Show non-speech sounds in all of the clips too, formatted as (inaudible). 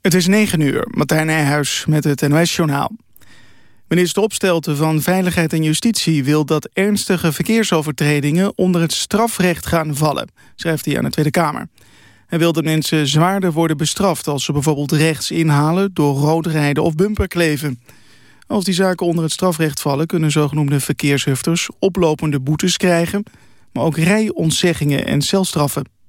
Het is 9 uur, Martijn Nijhuis met het NOS-journaal. Minister Opstelten van Veiligheid en Justitie wil dat ernstige verkeersovertredingen onder het strafrecht gaan vallen, schrijft hij aan de Tweede Kamer. Hij wil dat mensen zwaarder worden bestraft als ze bijvoorbeeld rechts inhalen door rood rijden of bumperkleven. Als die zaken onder het strafrecht vallen kunnen zogenoemde verkeershufters oplopende boetes krijgen, maar ook rijontzeggingen en celstraffen.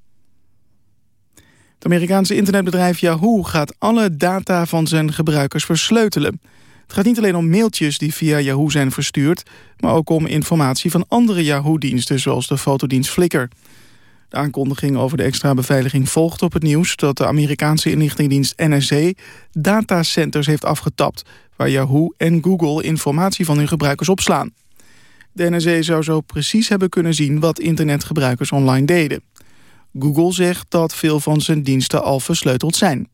Het Amerikaanse internetbedrijf Yahoo gaat alle data van zijn gebruikers versleutelen. Het gaat niet alleen om mailtjes die via Yahoo zijn verstuurd... maar ook om informatie van andere Yahoo-diensten... zoals de fotodienst Flickr. De aankondiging over de extra beveiliging volgt op het nieuws... dat de Amerikaanse inlichtingendienst NSA datacenters heeft afgetapt... waar Yahoo en Google informatie van hun gebruikers opslaan. De NSA zou zo precies hebben kunnen zien wat internetgebruikers online deden. Google zegt dat veel van zijn diensten al versleuteld zijn.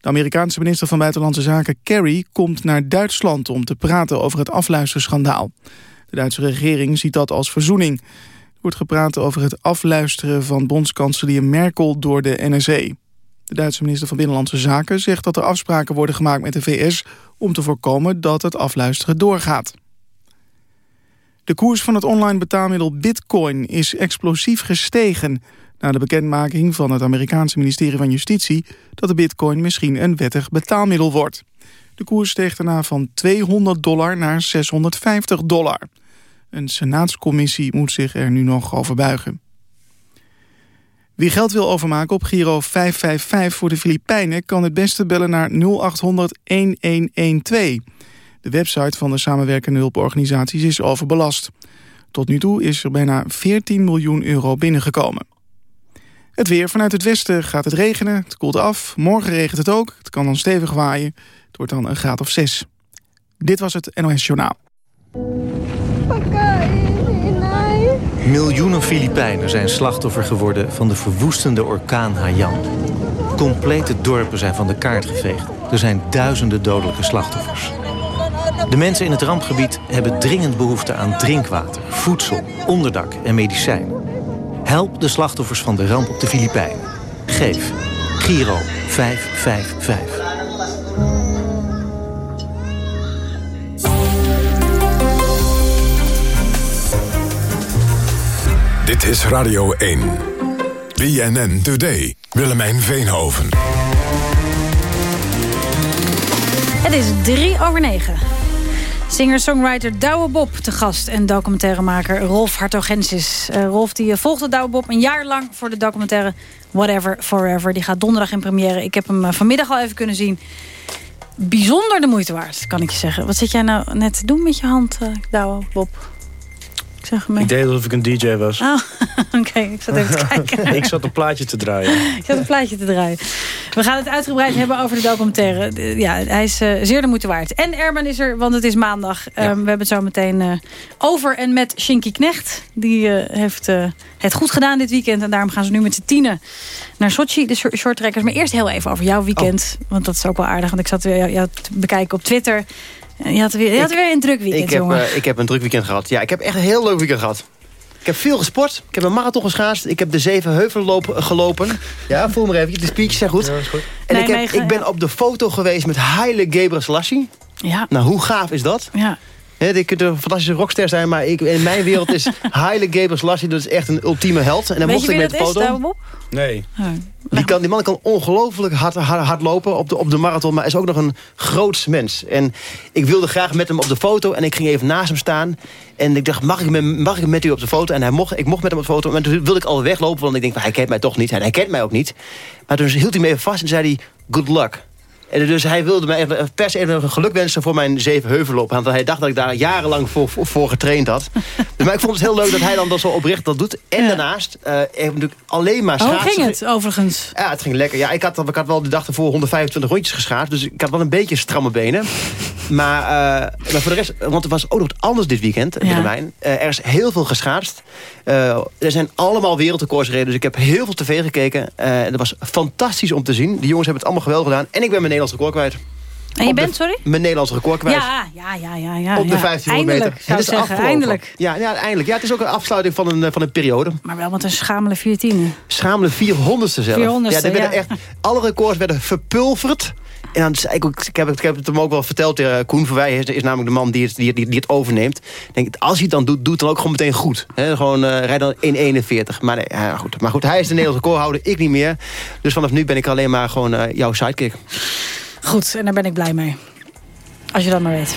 De Amerikaanse minister van Buitenlandse Zaken Kerry komt naar Duitsland om te praten over het afluisterschandaal. De Duitse regering ziet dat als verzoening. Er wordt gepraat over het afluisteren van bondskanselier Merkel door de NSA. De Duitse minister van Binnenlandse Zaken zegt dat er afspraken worden gemaakt met de VS om te voorkomen dat het afluisteren doorgaat. De koers van het online betaalmiddel Bitcoin is explosief gestegen... na de bekendmaking van het Amerikaanse ministerie van Justitie... dat de bitcoin misschien een wettig betaalmiddel wordt. De koers steeg daarna van 200 dollar naar 650 dollar. Een senaatscommissie moet zich er nu nog over buigen. Wie geld wil overmaken op Giro 555 voor de Filipijnen... kan het beste bellen naar 0800 1112... De website van de samenwerkende hulporganisaties is overbelast. Tot nu toe is er bijna 14 miljoen euro binnengekomen. Het weer. Vanuit het westen gaat het regenen. Het koelt af. Morgen regent het ook. Het kan dan stevig waaien. Het wordt dan een graad of 6. Dit was het NOS Journaal. Miljoenen Filipijnen zijn slachtoffer geworden van de verwoestende orkaan Haiyan. Complete dorpen zijn van de kaart geveegd. Er zijn duizenden dodelijke slachtoffers. De mensen in het rampgebied hebben dringend behoefte aan drinkwater, voedsel, onderdak en medicijn. Help de slachtoffers van de ramp op de Filipijnen. Geef Giro 555. Dit is Radio 1. BNN Today. Willemijn Veenhoven. Het is drie over negen. Singer-songwriter Douwe Bob te gast en documentairemaker Rolf Hartogensis. Uh, Rolf die eh, volgde Douwe Bob een jaar lang voor de documentaire Whatever Forever. Die gaat donderdag in première. Ik heb hem uh, vanmiddag al even kunnen zien. Bijzonder de moeite waard, kan ik je zeggen. Wat zit jij nou net te doen met je hand, uh, Douwe Bob? Ik, zeg ik deed alsof ik een DJ was. Oh, (laughs) oké. Ik zat even te (laughs) kijken. ik zat een plaatje te draaien. ik zat een plaatje te draaien. We gaan het uitgebreid hebben over de documentaire. Ja, hij is uh, zeer de moeite waard. En Erben is er, want het is maandag. Ja. Um, we hebben het zo meteen uh, over en met Shinky Knecht. Die uh, heeft het goed gedaan dit weekend. En daarom gaan ze nu met z'n tienen naar Sochi, de shorttrekkers. Maar eerst heel even over jouw weekend. Oh. Want dat is ook wel aardig. Want ik zat weer jou te bekijken op Twitter... Je had weer, je had weer een druk weekend, ik heb, uh, ik heb een druk weekend gehad. Ja, ik heb echt een heel leuk weekend gehad. Ik heb veel gesport. Ik heb een marathon geschaatst. Ik heb de zeven heuvelloop gelopen. Ja, voel me even. De speeches zijn goed. Ja, goed. En ik, heb, ik ben op de foto geweest met Haile Gebrselassie. Ja. Nou, hoe gaaf is dat? Ja. He, die kunt een fantastische rockster zijn, maar ik, in mijn wereld is (laughs) Haile Gebrselassie dat is echt een ultieme held. En dan Weet mocht ik met de foto. Nee. Oh. Die, kan, die man kan ongelooflijk hard, hard, hard, lopen op de, op de marathon, maar is ook nog een groots mens. En ik wilde graag met hem op de foto en ik ging even naast hem staan. En ik dacht, mag ik, met, mag ik met u op de foto? En hij mocht, ik mocht met hem op de foto. Maar toen wilde ik al weglopen, want ik denk, hij kent mij toch niet. En hij kent mij ook niet. Maar toen hield hij me even vast en zei hij, good luck. En dus hij wilde mij even, per se even een geluk wensen voor mijn zeven heuvelop. Want hij dacht dat ik daar jarenlang voor, voor, voor getraind had. (laughs) dus, maar ik vond het heel leuk dat hij dan dat zo oprecht dat doet. En ja. daarnaast uh, ik natuurlijk alleen maar schaatsen. Hoe ging het overigens? Ja, het ging lekker. Ja, ik, had, ik had wel de dag ervoor 125 rondjes geschaatst. Dus ik had wel een beetje stramme benen. (laughs) Maar, uh, maar voor de rest, want er was ook nog wat anders dit weekend, ja. Uh, er is heel veel geschaatst. Uh, er zijn allemaal wereldrecords gereden. Dus ik heb heel veel tv gekeken. Uh, dat was fantastisch om te zien. Die jongens hebben het allemaal geweldig gedaan. En ik ben mijn Nederlands record kwijt. En je bent, sorry? Mijn Nederlands record kwijt. Ja, ja, ja, ja. ja op de 1500 meter. Het is zeggen, eindelijk. Ja, ja, eindelijk. Ja, het is ook een afsluiting van een, van een periode. Maar wel met een schamele 14. Schamele 400ste zelf. 400ste, ja, werden Echt, alle records werden verpulverd. En dan ik, ik, heb, ik heb het hem ook wel verteld tegen Koen Verwij. Is, is namelijk de man die het, die, die, het overneemt. Denk, als hij het dan doet, doet het dan ook gewoon meteen goed. Gewoon uh, rijd dan in 41. Maar, nee, ja, goed. maar goed, hij is de Nederlandse recordhouder, ik niet meer. Dus vanaf nu ben ik alleen maar gewoon jouw sidekick. Goed, en daar ben ik blij mee. Als je dat maar weet.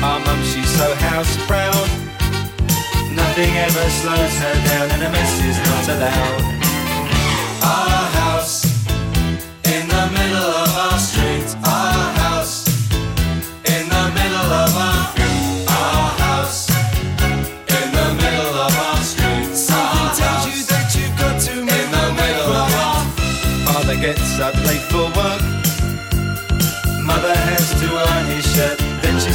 Our mum, she's so house proud. Nothing ever slows her down, and a mess is not allowed. Our house in the middle of our street. Our house in the middle of our our house in the middle of our street. Something tells you that you've got to move in the middle of our. Father gets up late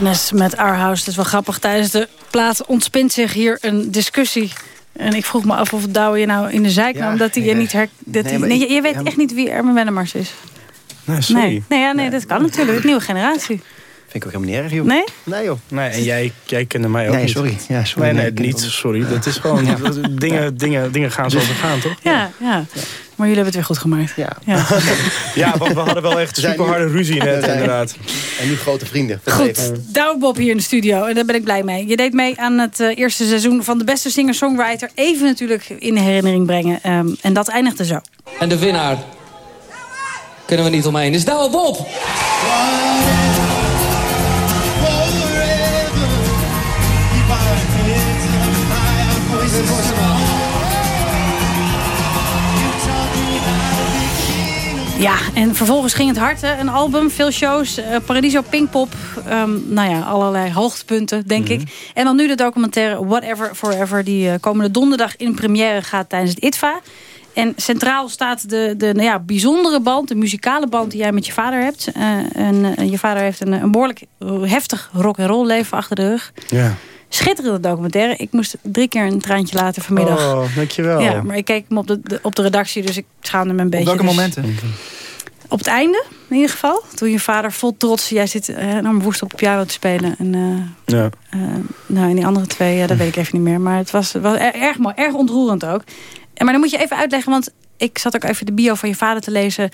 Madness met Our House. Het is wel grappig. Tijdens de plaat ontspint zich hier een discussie. En ik vroeg me af of Douwe je nou in de zijk nam... dat hij je niet her... Dat nee, nee, je, je weet echt niet wie Ermen Wennemars is. Nee, sorry. Nee, nee, ja, nee, dat kan natuurlijk. De nieuwe generatie. Vind ik ook helemaal niet erg, joh. Nee? Nee, joh. Nee, en jij, jij kende mij ook nee, niet. sorry. Ja, sorry. Nee, nee, niet sorry. Dat is gewoon... dingen, dingen, dingen gaan zoals ze gaan, toch? Ja, ja. Maar jullie hebben het weer goed gemaakt. Ja, ja. (laughs) ja want we hadden wel echt super harde ruzie net, inderdaad. En nu grote vrienden. Goed, Douwe Bob hier in de studio. En daar ben ik blij mee. Je deed mee aan het uh, eerste seizoen van de beste singer-songwriter. Even natuurlijk in herinnering brengen. Um, en dat eindigde zo. En de winnaar kunnen we niet omheen. Is Douwe Bob. Ja, en vervolgens ging het hard. Hè? Een album, veel shows, uh, Paradiso Pinkpop. Um, nou ja, allerlei hoogtepunten, denk mm -hmm. ik. En dan nu de documentaire Whatever Forever... die uh, komende donderdag in première gaat tijdens het ITVA. En centraal staat de, de nou ja, bijzondere band, de muzikale band die jij met je vader hebt. Eh, en eh, je vader heeft een, een behoorlijk heftig rock and roll leven achter de rug. Ja. Schitterende documentaire. Ik moest drie keer een traantje laten vanmiddag. Oh, dankjewel. Ja, maar ik keek hem op de, de- op de redactie, dus ik schaamde me een Op beetje. welke Dus momenten? Op het einde, in ieder geval. Toen je vader vol trots, jij zit eh, enorm woest op de piano te spelen. En, eh, Ja. eh, nou, en die andere twee, ja, dat weet ik even niet meer. Maar het was, was er- erg mooi, erg ontroerend ook. En, maar dan moet je even uitleggen, want ik zat ook even de bio van je vader te lezen.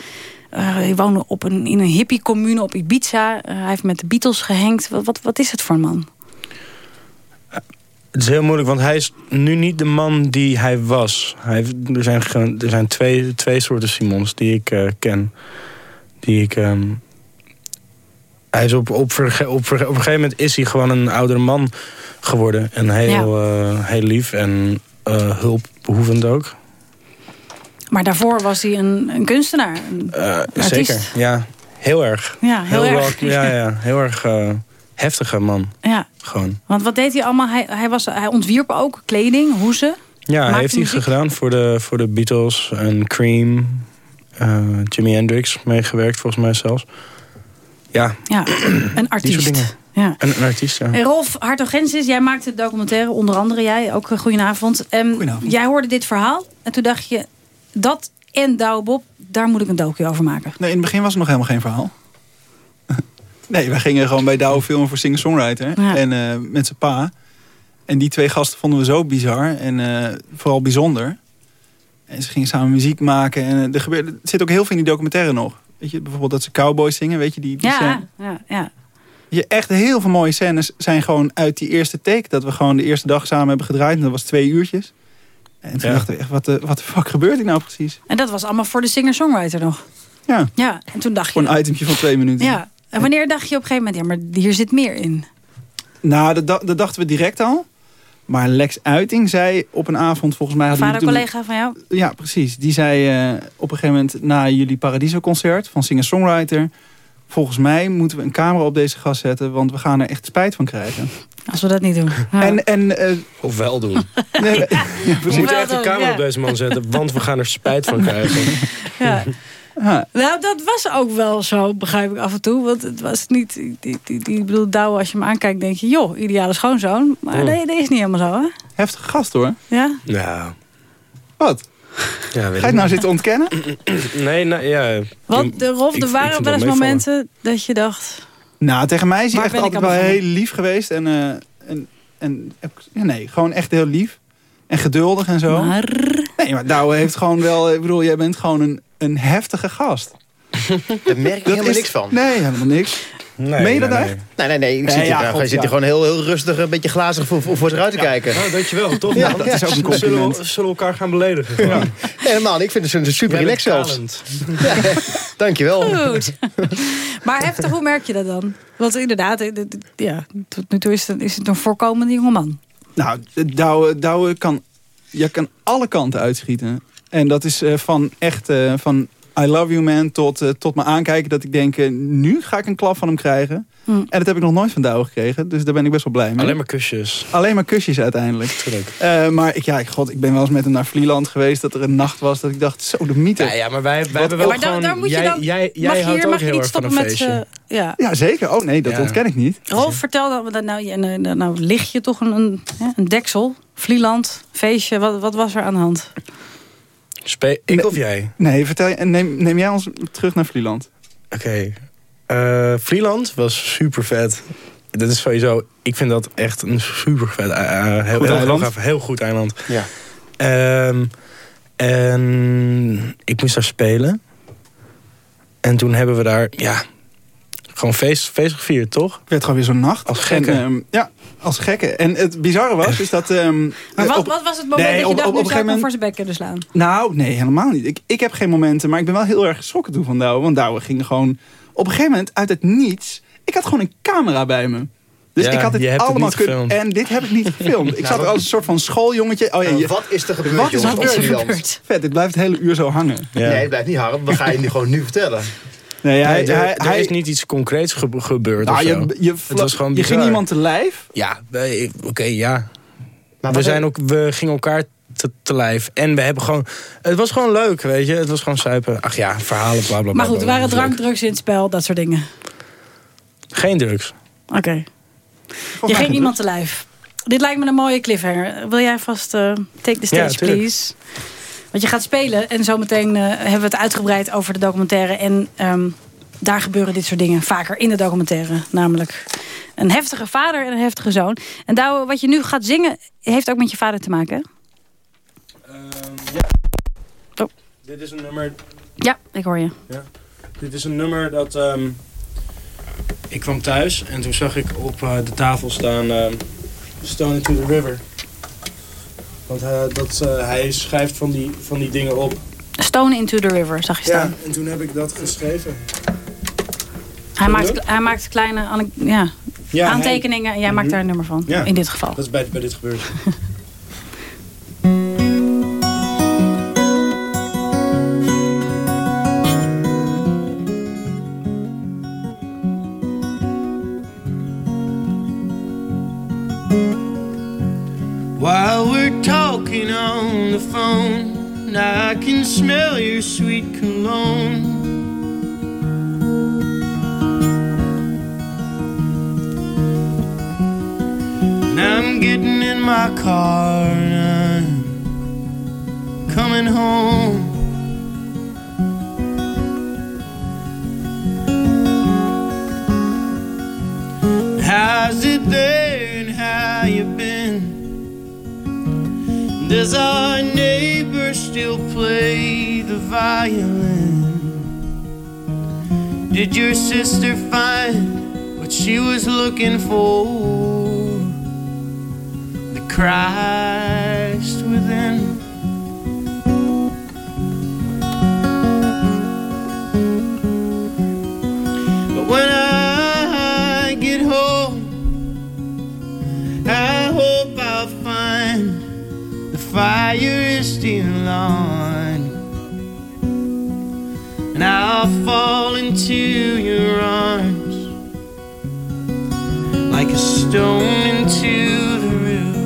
Hij woonde op een, in een hippie-commune op Ibiza. Hij heeft met de Beatles gehengd. Wat, wat, wat is het voor een man? Het is heel moeilijk, want hij is nu niet de man die hij was. Hij er zijn, er zijn twee, twee soorten Simons die ik eh, ken. Die ik... ehm, hij is op, op, verge- op, verge- op een gegeven moment is hij gewoon een oudere man geworden. En heel, eh, heel lief en eh, hulpbehoevend ook. Maar daarvoor was hij een, een kunstenaar. Een- zeker, ja. Heel erg. Ja, heel, erg. ja, ja, heel erg heftige man. Ja, Gewoon. want wat deed hij allemaal? Hij, hij, was, hij ontwierp ook kleding, hoezen. Ja, hij heeft iets muziek? gedaan voor de, voor de Beatles en Cream. eh, Jimi Hendrix meegewerkt, volgens mij zelfs. Ja, Ja, een (clears throat) artiest. Ja. een, een artiest, ja. En Rolf Hartogensis, jij maakte de documentaire, onder andere jij, ook een goedenavond. Goedenavond. Jij hoorde dit verhaal en toen dacht je, dat en Douwe Bob, daar moet ik een docu over maken. Nee, in het begin was er nog helemaal geen verhaal. Nee, wij gingen gewoon bij Douwe filmen voor singer-songwriter. Ja. En eh, met zijn pa. En die twee gasten vonden we zo bizar. En eh, vooral bijzonder. En ze gingen samen muziek maken. En eh, er, gebeurde, er zit ook heel veel in die documentaire nog. Weet je, bijvoorbeeld dat ze cowboys zingen. Weet je, die, die scène. Ja, ja, ja. Je, echt heel veel mooie scènes zijn gewoon uit die eerste take. Dat we gewoon de eerste dag samen hebben gedraaid. En dat was twee uurtjes. En toen Ja. dachten we echt, wat de, wat de fuck gebeurt hier nou precies? En dat was allemaal voor de singer-songwriter nog. Ja, Ja, en toen dacht voor je... een itemtje van twee minuten. Ja, en wanneer dacht je op een gegeven moment, ja, maar hier zit meer in? Nou, dat, da- dat dachten we direct al. Maar Lex Uiting zei op een avond, volgens mij... hadden Vader, jullie toen- collega van jou? Ja, precies. Die zei eh, op een gegeven moment na jullie Paradiso-concert van Singer-Songwriter... volgens mij moeten we een camera op deze gast zetten... want we gaan er echt spijt van krijgen. Als we dat niet doen. Ja. En, en, eh, Of wel doen. (laughs) nee, ja, We moeten echt een camera ja. op deze man zetten, want we gaan er spijt van krijgen. ja. Ja, Nou, dat was ook wel zo, begrijp ik af en toe. Want het was niet... Die, die, die, die- ik bedoel, Douwe, als je hem aankijkt, denk je... joh, ideale schoonzoon. Maar Oh. nee, dat is niet helemaal zo, hè? heftige gast hoor. Ja? Nou, Wat? ja, weet Ga je het nou zitten ontkennen? (clears throat) Nee, nou ja. Want de Rolf, ik- er waren wel eens momenten dat je dacht... Nou, tegen mij is hij echt altijd wel heel lief geweest. En, eh, en, en ja, nee, gewoon echt heel lief. En geduldig en zo. Maar... Nee, maar Douwe heeft gewoon wel... Ik bedoel, jij bent gewoon een, een heftige gast. (laughs) Daar merk ik helemaal is- niks van. Nee, helemaal niks. Nee, Meen je dat nee, echt? nee. Nee, nee. Ik Nee, zit hier, ja, graag- God, hij zit ja. hier gewoon heel, heel rustig, een beetje glazig voor, voor, voor zich uit te kijken. Nou, dankjewel. Toch? Ja, dat is ook een Zullen compliment. we, zullen we elkaar gaan beledigen? Nee, helemaal. Ik vind het super relaxed zelfs. kalend. (laughs) Dankjewel. Goed. maar heftig, hoe merk je dat dan? Want inderdaad, eh, ja, tot nu toe is het, is het een voorkomende jongeman. Nou, Douwe, Douwe kan, je kan alle kanten uitschieten. En dat is eh, van echt eh, van I love you man tot, eh, tot me aankijken dat ik denk, nu ga ik een klap van hem krijgen. Hm. En dat heb ik nog nooit van Douwe gekregen. Dus daar ben ik best wel blij mee. Alleen maar kusjes. Alleen maar kusjes uiteindelijk. Eh, maar ik, ja, ik, god, ik ben wel eens met hem naar Vlieland geweest. Dat er een nacht was dat ik dacht, zo de mythe. Ja, ja, maar wij, wij hebben wel maar daar- gewoon... daar moet je jij, dan- jij, jij mag houdt hier ook mag heel niet erg van een stoppen met... feestje. eh, ja. Ja, zeker. Oh nee, dat Ja. ontken ik niet. Rolf, vertel dan, dat nou, je- nou, nou lig je toch een, een, hè, een deksel, Vlieland, feestje, wat, wat was er aan de hand? Spe- ik of jij? Nee, vertel je, neem, neem jij ons terug naar Vlieland. Oké. Eh, Vlieland was super vet. Dat is sowieso... Ik vind dat echt een super vet... heel, heel, heel, eiland. gaaf, heel goed eiland. Ja. Ehm, en ik moest daar spelen. En toen hebben we daar... Ja, gewoon feest, feest gevierd, toch? Het werd gewoon weer zo'n nacht. Als gekken. En, ehm, ja, als gekken. En het bizarre was, is dat... ehm, Maar wat, op- wat was het moment nee, dat je op- dacht, op- nu op zou ik hem gegeven voor zijn bek kunnen slaan? Nou, nee, helemaal niet. Ik, ik heb geen momenten, maar ik ben wel heel erg geschrokken toen van Douwe. Want Douwe ging gewoon op een gegeven moment uit het niets... Ik had gewoon een camera bij me. Dus Ja, ik had dit het allemaal kunnen... En dit heb ik niet gefilmd. (laughs) Ik zat er als een soort van schooljongetje. Oh ja, Nou, je, wat is er gebeurd, Wat is er er gebeurd? vet, dit blijft het hele uur zo hangen. Ja. Nee, het blijft niet hangen. We gaan je nu gewoon nu vertellen. Nee, hij, Nee, er, hij, er hij- is niet iets concreets gebe- gebeurd nou, of zo. je, je, Het was gewoon je ging iemand te lijf. Ja, oké, ja. Maar We, zijn ook, we gingen elkaar te, te lijf. En we hebben gewoon... Het was gewoon leuk, weet je. Het was gewoon suipen. Ach ja, verhalen, bla bla bla. Maar goed, er bla, waren bla. drank, drugs in het spel, dat soort dingen. Geen drugs. Oké. Je ging iemand te lijf. Dit lijkt me een mooie cliffhanger. Wil jij vast eh, take the stage, Ja, please? Want je gaat spelen en zometeen eh, hebben we het uitgebreid over de documentaire. En ehm, daar gebeuren dit soort dingen vaker in de documentaire. Namelijk een heftige vader en een heftige zoon. En Douwe, wat je nu gaat zingen, heeft ook met je vader te maken. hè? ja. Oh. Dit is een nummer... Ja, ik hoor je. Ja. Dit is een nummer dat... ehm, ik kwam thuis en toen zag ik op eh, de tafel staan... ehm, Stone into the River. Want hij, dat, eh, hij schrijft van die, van die dingen op. Stone into the river, zag je staan. Ja, en toen heb ik dat geschreven. hij, maakt, hij maakt kleine ja, Ja, aantekeningen en jij maakt Mhm. daar een nummer van. Ja. In dit geval. Dat is bij, bij dit gebeurd. (laughs) the phone, I can smell your sweet cologne. I'm getting in my car and I'm coming home. How's it there and how you? Does our neighbor still play the violin? Did your sister find what she was looking for? The Christ within. But when I fire is still on. And I'll fall into your arms like a stone into the river.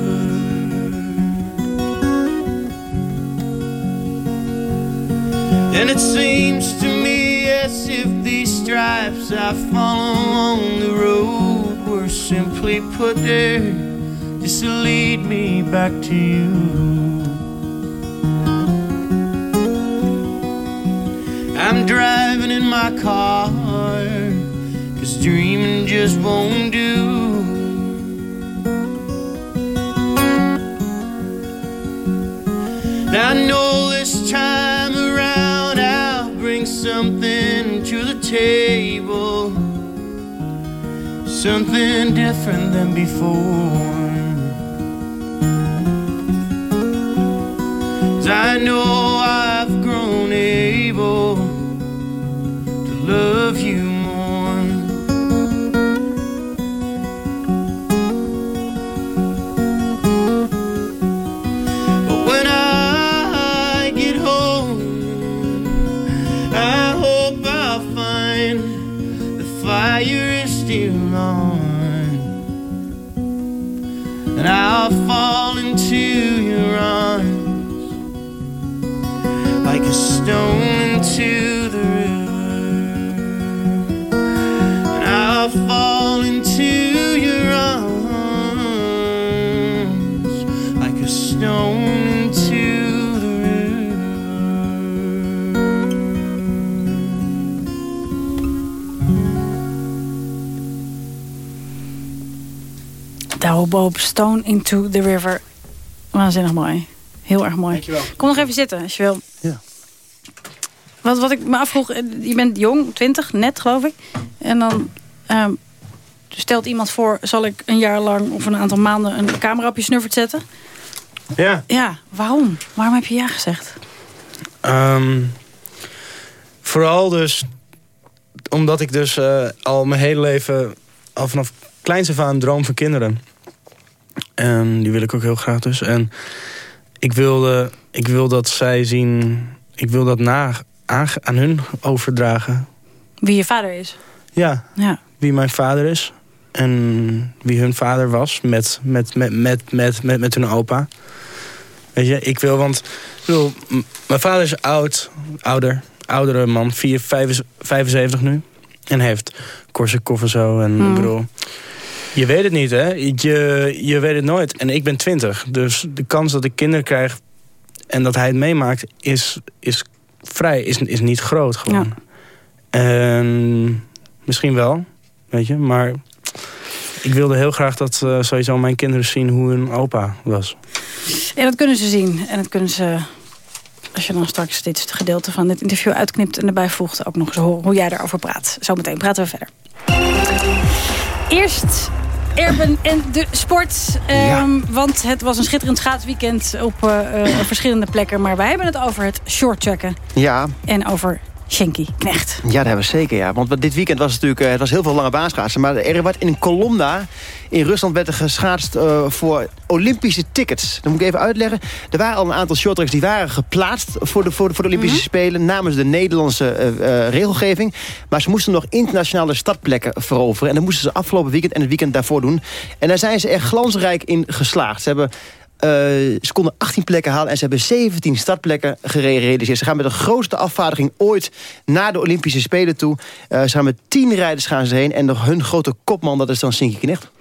And it seems to me as if these stripes I follow on the road were simply put there to lead me back to you. I'm driving in my car, cause dreaming just won't do. I know this time around I'll bring something to the table, something different than before. I know I've grown able to love you Douwe Bob, Stone into the River. Waanzinnig mooi. Heel erg mooi. Dankjewel. Kom nog even zitten, als je wil. Ja. Wat, wat ik me afvroeg, eh, je bent jong, 20, net geloof ik. En dan ehm, stelt iemand voor, zal ik een jaar lang of een aantal maanden een camera op je snuffert zetten? Ja. Ja, waarom? Waarom heb je ja gezegd? Ehm, vooral dus omdat ik dus eh, al mijn hele leven, al vanaf kleins af aan, droom van kinderen. En die wil ik ook heel graag dus. En ik wilde, ik wil dat zij zien, ik wil dat na, aan, aan hun overdragen. Wie je vader is? Ja, Ja. wie mijn vader is. En wie hun vader was met, met, met, met, met, met, met hun opa. Weet je, ik wil, want... Ik bedoel, m- mijn vader is oud, ouder, oudere man, 4, 75 nu. En hij heeft Korsakoff en zo. En ik bedoel, je weet het niet, hè? Je, je weet het nooit. En ik ben 20, dus de kans dat ik kinderen krijg... en dat hij het meemaakt, is, is vrij, is, is niet groot gewoon. En misschien wel, weet je, maar... Ik wilde heel graag dat eh, sowieso mijn kinderen zien hoe hun opa was. Ja, dat kunnen ze zien. En dat kunnen ze, als je dan straks dit gedeelte van dit interview uitknipt... en erbij voegt, ook nog eens horen hoe jij daarover praat. Zometeen praten we verder. Eerst Erben en de sport. Ehm, Want het was een schitterend schaatsweekend op eh, eh, verschillende plekken. Maar wij hebben het over het shorttracken Ja, en over Shenky Knecht. Ja, dat hebben we zeker, ja. Want dit weekend was het natuurlijk eh, het was heel veel lange baanschaatsen. Maar er werd in een kolomna in Rusland werd er geschaatst eh, voor Olympische tickets. Dat moet ik even uitleggen. Er waren al een aantal shorttracks die waren geplaatst voor de, voor de, voor de Olympische Spelen... namens de Nederlandse eh, regelgeving. Maar ze moesten nog internationale startplekken veroveren. En dat moesten ze afgelopen weekend en het weekend daarvoor doen. En daar zijn ze echt glansrijk in geslaagd. Ze hebben ze konden 18 plekken halen en ze hebben 17 startplekken gerealiseerd. Ze gaan met de grootste afvaardiging ooit naar de Olympische Spelen toe. Eh, ze gaan met 10 rijders gaan ze heen. En hun grote kopman, dat is dan Sinky Knecht.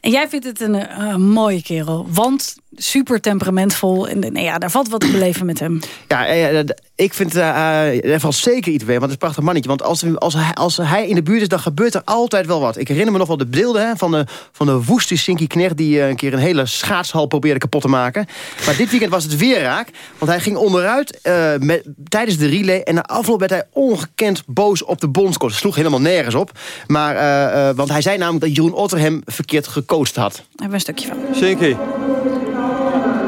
En jij vindt het een eh, mooie kerel. Want super temperamentvol. En nou ja, daar valt wat te beleven met hem. Ja, eh, eh, ik vind uh, er valt zeker iets bij, want het is een prachtig mannetje. Want als, als, hij, als hij in de buurt is, dan gebeurt er altijd wel wat. Ik herinner me nog wel de beelden hè, van, de, van de woeste Sinky Knecht... die uh, een keer een hele schaatshal probeerde kapot te maken. Maar dit weekend was het weer raak. Want hij ging onderuit uh, met, tijdens de relay... en na afloop werd hij ongekend boos op de bondscoach. sloeg helemaal nergens op. Maar, uh, want hij zei namelijk dat Jeroen Otter hem verkeerd gecoacht had. Daar hebben we een stukje van. Sinky,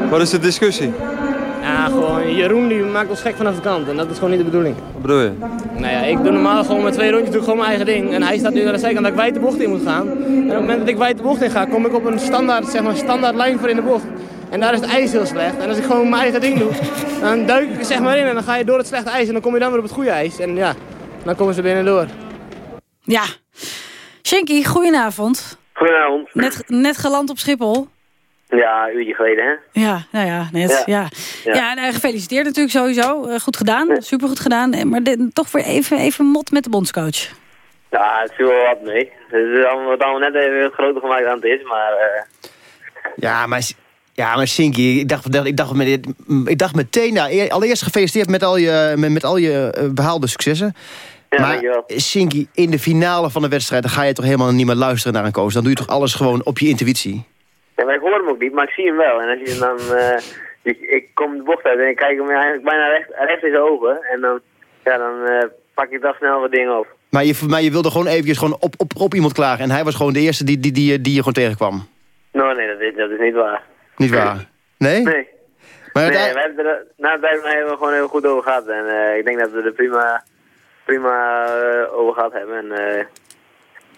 wat is de discussie? Ja, gewoon, Jeroen die maakt ons gek vanaf de kant en dat is gewoon niet de bedoeling. Wat bedoel je? Nou ja, ik doe normaal gewoon met twee rondjes doe ik gewoon mijn eigen ding. En hij staat nu aan de zijkant dat ik wijd de bocht in moet gaan. En op het moment dat ik wijd de bocht in ga, kom ik op een standaard, zeg maar, standaard lijn voor in de bocht. En daar is het ijs heel slecht. En als ik gewoon mijn eigen ding doe, dan duik ik er zeg maar in en dan ga je door het slechte ijs en dan kom je dan weer op het goede ijs. En ja, dan komen ze binnendoor. Ja. Shinky, goedenavond. Goedenavond. Net, net geland op Schiphol. Ja, een uurtje geleden, hè? Ja, nou ja, net. Ja, ja. ja. nou, gefeliciteerd natuurlijk sowieso. Uh, goed gedaan, ja. supergoed gedaan. Maar de, toch weer even, even mot met de bondscoach. Ja, het viel wel wat mee. Het is allemaal, allemaal net even groter gemaakt dan het is, maar... Uh... Ja, maar... Ja, maar Sinky, ik dacht, ik dacht, ik dacht meteen... Nou, allereerst gefeliciteerd met al je, met, met al je behaalde successen. Ja, maar Sinky, in de finale van de wedstrijd... dan ga je toch helemaal niet meer luisteren naar een coach. Dan doe je toch alles gewoon op je intuïtie. Ja, maar ik hoor hem ook niet, maar ik zie hem wel. En als je dan... Uh, ik, ik, kom de bocht uit en ik kijk hem eigenlijk bijna recht, recht in zijn ogen. En dan, ja, dan uh, pak ik toch snel wat dingen op. Maar je, maar je wilde gewoon eventjes gewoon op, op, op iemand klagen. En hij was gewoon de eerste die, die, die, die je gewoon tegenkwam. Nou, nee, dat is, dat is niet waar. Niet waar? Nee? Nee. Maar nee, we hebben er, na het tijd hebben we gewoon heel goed over gehad. En uh, ik denk dat we er prima, prima uh, over gehad hebben. En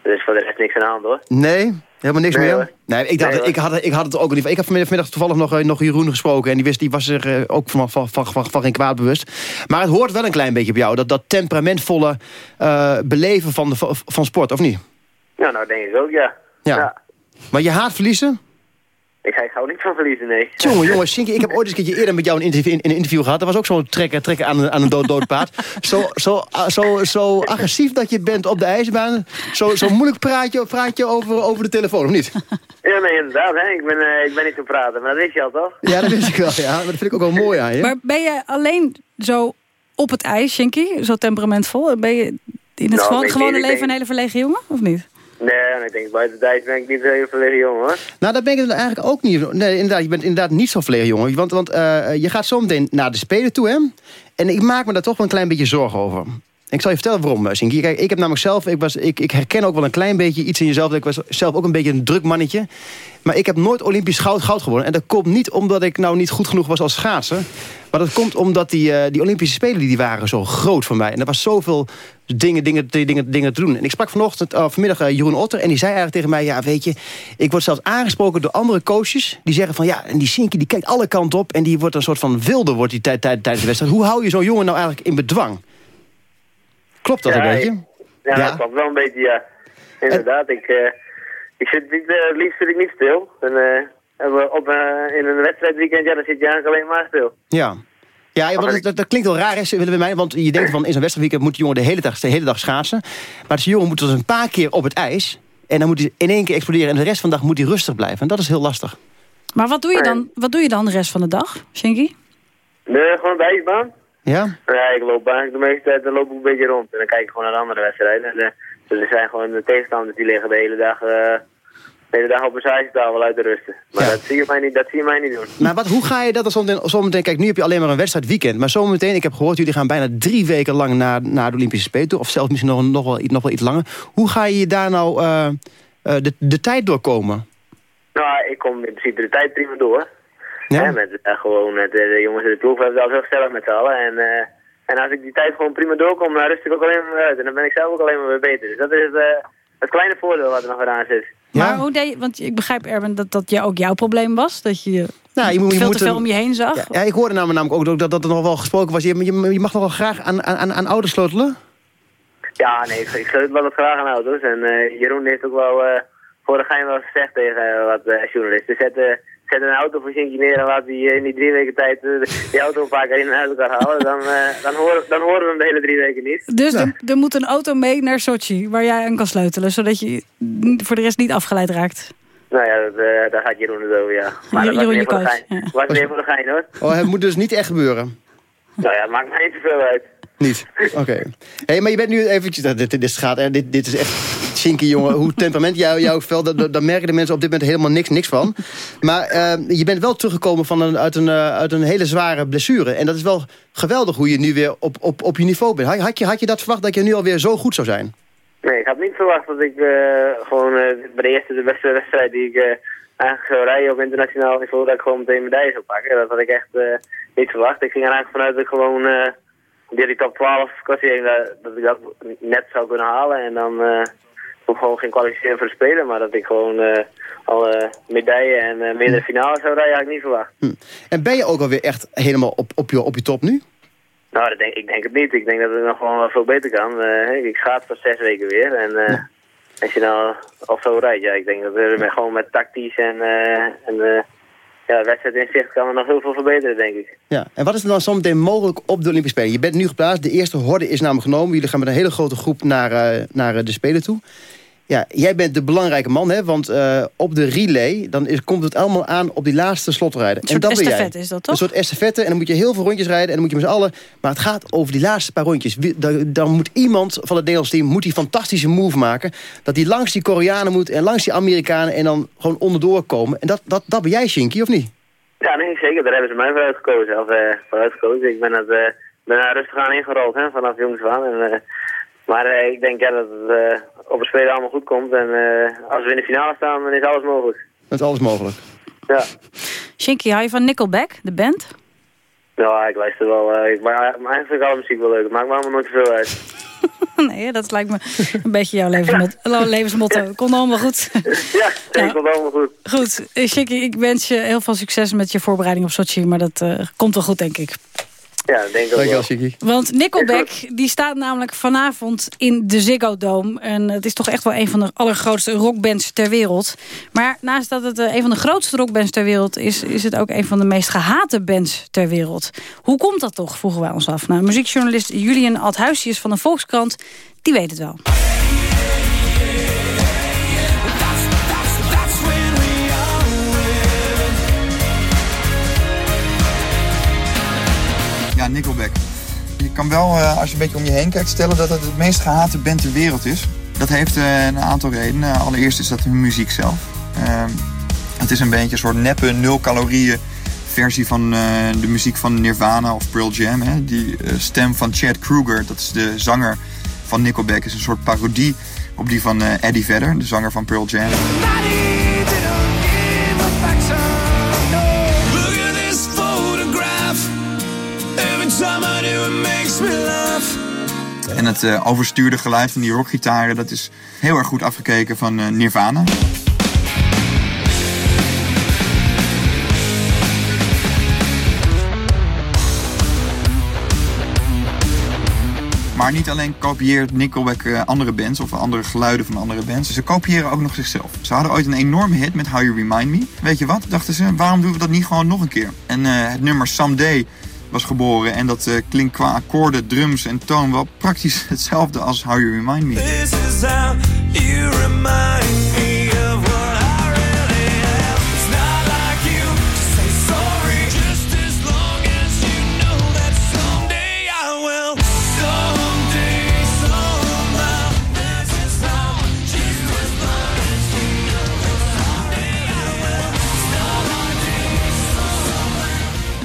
er is voor de rest niks aan de hand, hoor. Nee? Helemaal niks nee, meer? Hoor. Nee, ik, dacht, nee, ik, had, ik had het ook niet. Ik heb vanmiddag toevallig nog, nog Jeroen gesproken. En die, wist, die was er uh, ook van, van, van, van, van geen kwaad bewust. Maar het hoort wel een klein beetje op jou. Dat, dat temperamentvolle uh, beleven van, de, van sport, of niet? Ja, nou denk ik ook, ja. Ja. ja. Maar je haat verliezen? Ik ga, ik hou niet van verliezen, nee. Jongen, jongen, (laughs) Sinky, ik heb ooit eens een keertje eerder met jou een interview, in, in een interview gehad. Dat was ook zo'n trekker, trekker aan, een, aan een dood, dood paard. (laughs) zo, zo, zo, zo agressief dat je bent op de ijsbaan. Zo, zo moeilijk praat je, praat je over, over de telefoon, of niet? Ja, nee, inderdaad. Hè. Ik, ben, uh, ik ben niet te praten, maar dat wist je al, toch? Ja, dat wist ik wel, ja. Maar dat vind ik ook wel mooi aan je. Maar ben je alleen zo op het ijs, Shinky? Zo temperamentvol? Ben je in het nou, gewoon, gewone leven een hele verlegen jongen, of niet? Nee, ik denk buiten tijd ben ik niet zo heel verlegen jongen hoor. Nou, dat ben ik eigenlijk ook niet. Nee, inderdaad, je bent inderdaad niet zo verlegen jongen. Want, want uh, je gaat zo meteen naar de Spelen toe, hè? En ik maak me daar toch wel een klein beetje zorgen over. Ik zal je vertellen waarom, Sinky. Kijk, ik heb namelijk zelf, ik, was, ik, ik herken ook wel een klein beetje iets in jezelf. Ik was zelf ook een beetje een druk mannetje. Maar ik heb nooit Olympisch goud, goud gewonnen. En dat komt niet omdat ik nou niet goed genoeg was als schaatser. Maar dat komt omdat die, uh, die Olympische Spelen die waren zo groot voor mij. En er was zoveel dingen, dingen, dingen, dingen te doen. En ik sprak vanochtend, uh, vanmiddag Jeroen Otter. En die zei eigenlijk tegen mij, ja weet je... Ik word zelfs aangesproken door andere coaches. Die zeggen van, ja, en die Sinky die kijkt alle kanten op. En die wordt een soort van wilde wordt die tijd, tijd, tijdens de wedstrijd. Hoe hou je zo'n jongen nou eigenlijk in bedwang? Klopt dat ja, een beetje? Ja, ja, dat klopt wel een beetje, ja. Inderdaad, en... ik, uh, ik zit niet, uh, liefst zit ik niet stil. En, uh, op, eh, in een wedstrijdweekend, ja, dan zit je eigenlijk alleen maar stil. Ja. Ja, want dat, dat, dat klinkt wel raar, willen we mij. Want je denkt van, in zo'n wedstrijdweekend moet die jongen de hele dag, de hele dag schaatsen. Maar die jongen moet dus een paar keer op het ijs. En dan moet hij in één keer exploderen. En de rest van de dag moet hij rustig blijven. En dat is heel lastig. Maar wat doe je dan, wat doe je dan de rest van de dag, Shinky? Nee, gewoon op de ijsbaan. Ja? Ja, ik loop eigenlijk de meeste tijd dan loop ik een beetje rond. En dan kijk ik gewoon naar de andere wedstrijden. En, eh, dus er zijn gewoon de tegenstanders die liggen de hele dag, eh, de hele dag op een zijstafel uit te rusten. Maar Ja. dat, zie je mij niet, dat zie je mij niet doen. Maar wat, hoe ga je dat dan zometeen, zometeen... Kijk, nu heb je alleen maar een wedstrijdweekend. Maar zometeen, ik heb gehoord, jullie gaan bijna drie weken lang naar, naar de Olympische Spelen toe. Of zelfs misschien nog, nog, wel, nog wel iets langer. Hoe ga je daar nou eh, de, de tijd doorkomen? Nou, ik kom in principe de tijd prima door. Ja? Hè, met, eh, gewoon met eh, de jongens in de ploeg, we hebben het al heel gezellig met z'n allen. En, eh, en als ik die tijd gewoon prima doorkom, dan rust ik ook alleen maar uit. En dan ben ik zelf ook alleen maar weer beter. Dus dat is het, eh, het kleine voordeel wat er nog weer aan zit. Maar hoe deed je, want ik begrijp Erwin dat dat jou ook jouw probleem was. Dat je, Nou, je moet- je veel moet te veel een- om je heen zag. Ja, ja, ik hoorde namelijk ook dat, dat er nog wel gesproken was. Je, je, je mag nog wel graag aan, aan, aan ouders sleutelen. Ja, nee, ik, ik sleutel wel wat graag aan auto's. En eh, Jeroen heeft ook wel eh, voor de gein wel gezegd tegen wat eh, journalisten. Zet, eh, zet een auto voor Shinky neer en laat die eh, in die drie weken tijd eh, die auto een paar keer in en uit elkaar halen. Dan, eh, dan, horen, dan horen we hem de hele drie weken niet. Dus er, er moet een auto mee naar Sochi, waar jij aan kan sleutelen. Zodat je voor de rest niet afgeleid raakt. Nou ja, dat, daar gaat Jeroen het over, ja. Maar dat was Jeroen, meer je voor de gein. ja. was meer voor de gein, hoor. Oh, het moet dus niet echt gebeuren. Nou ja, het maakt mij niet zoveel uit. Niet? Oké. Hey, maar je bent nu eventjes... Dit, gaat, dit, dit is echt Shinky, jongen. Hoe temperament jou, jou veld, daar, merken de mensen op dit moment helemaal niks, niks van. Maar eh, je bent wel teruggekomen van een, uit, een, eh, uit een hele zware blessure. En dat is wel geweldig hoe je nu weer op, op, op je niveau bent. Had, had, je, had je dat verwacht dat je nu alweer zo goed zou zijn? Nee, ik had niet verwacht dat ik eh, gewoon eh, bij de eerste, de beste wedstrijd die ik eigenlijk zou rijden op internationaal niveau, dat ik gewoon meteen medaille zou pakken. Dat had ik echt niet verwacht. Ik ging er eigenlijk vanuit dat ik gewoon die, die top 12 klassering, dat, dat ik dat net zou kunnen halen. En dan eh ook gewoon geen kwalificeren voor de Spelen, maar dat ik gewoon eh alle medailles en eh, meerdere finales zou rijden, had ik niet verwacht. En ben je ook alweer echt helemaal op, op, je, op je top nu? Nou, dat denk, ik denk het niet. Ik denk dat het nog gewoon wel veel beter kan. Eh, ik ga het voor zes weken weer. En eh, als je nou of zo rijdt, ja, ik denk dat we met, gewoon met tactisch en, eh en eh, ja, wedstrijd in zicht kan er nog heel veel verbeteren, denk ik. Ja. En wat is er dan zometeen mogelijk op de Olympische Spelen? Je bent nu geplaatst, de eerste horde is namelijk genomen. Jullie gaan met een hele grote groep naar, eh, naar eh, de Spelen toe. Ja, jij bent de belangrijke man, hè? Want eh, op de relay dan is, komt het allemaal aan op die laatste slotrijden. Een soort dat ben jij. estafette is dat, toch? Een soort estafette. En dan moet je heel veel rondjes rijden. En dan moet je met z'n allen... Maar het gaat over die laatste paar rondjes. Dan, dan moet iemand van het Nederlands team moet die fantastische move maken. Dat die langs die Koreanen moet en langs die Amerikanen... en dan gewoon onderdoor komen. En dat, dat, dat ben jij, Shinky, of niet? Ja, nee, zeker. Daar hebben ze mij voor uitgekozen. Of eh voor uitgekozen. Ik ben, het, eh, ben daar rustig aan ingerold, hè, vanaf jongs. En, eh, maar ik denk ja, dat het eh, op het spelen allemaal goed komt. En eh, als we in de finale staan, dan is alles mogelijk. Dat is alles mogelijk. Ja. Shinky, hou je van Nickelback, de band? Ja, ik luister wel. eh, ik, maar eigenlijk vind ik alle muziek wel leuk. Het maakt me allemaal nooit zoveel uit. (laughs) Nee, dat lijkt me een beetje jouw levensmotto. levensmotto. Komt allemaal goed. Ja, ik komt allemaal goed. Goed, eh, Shinky, ik wens je heel veel succes met je voorbereiding op Sochi. Maar dat eh, komt wel goed, denk ik. Ja, ik denk ook wel. Dankjewel. Want Nickelback die staat namelijk vanavond in de Ziggo Dome. En het is toch echt wel een van de allergrootste rockbands ter wereld. Maar naast dat het eh, een van de grootste rockbands ter wereld is... is het ook een van de meest gehate bands ter wereld. Hoe komt dat toch, vroegen wij ons af. Nou, muziekjournalist Julian Althuisius van de Volkskrant... die weet het wel. Nickelback. Je kan wel, eh, als je een beetje om je heen kijkt, stellen dat het het meest gehate band ter wereld is. Dat heeft eh, een aantal redenen. Allereerst is dat hun muziek zelf. Ehm, het is een beetje een soort neppe, nul calorieën versie van eh, de muziek van Nirvana of Pearl Jam. Die eh, stem van Chad Kroeger, dat is de zanger van Nickelback, is een soort parodie op die van eh, Eddie Vedder, de zanger van Pearl Jam. En het eh, overstuurde geluid van die rockgitaren, dat is heel erg goed afgekeken van eh, Nirvana. Maar niet alleen kopieert Nickelback eh, andere bands of andere geluiden van andere bands. Ze kopiëren ook nog zichzelf. Ze hadden ooit een enorme hit met How You Remind Me. Weet je wat, dachten ze, waarom doen we dat niet gewoon nog een keer? En het nummer Someday was geboren. En dat eh, klinkt qua akkoorden, drums en toon wel praktisch (laughs) hetzelfde als How You Remind Me. How you remind me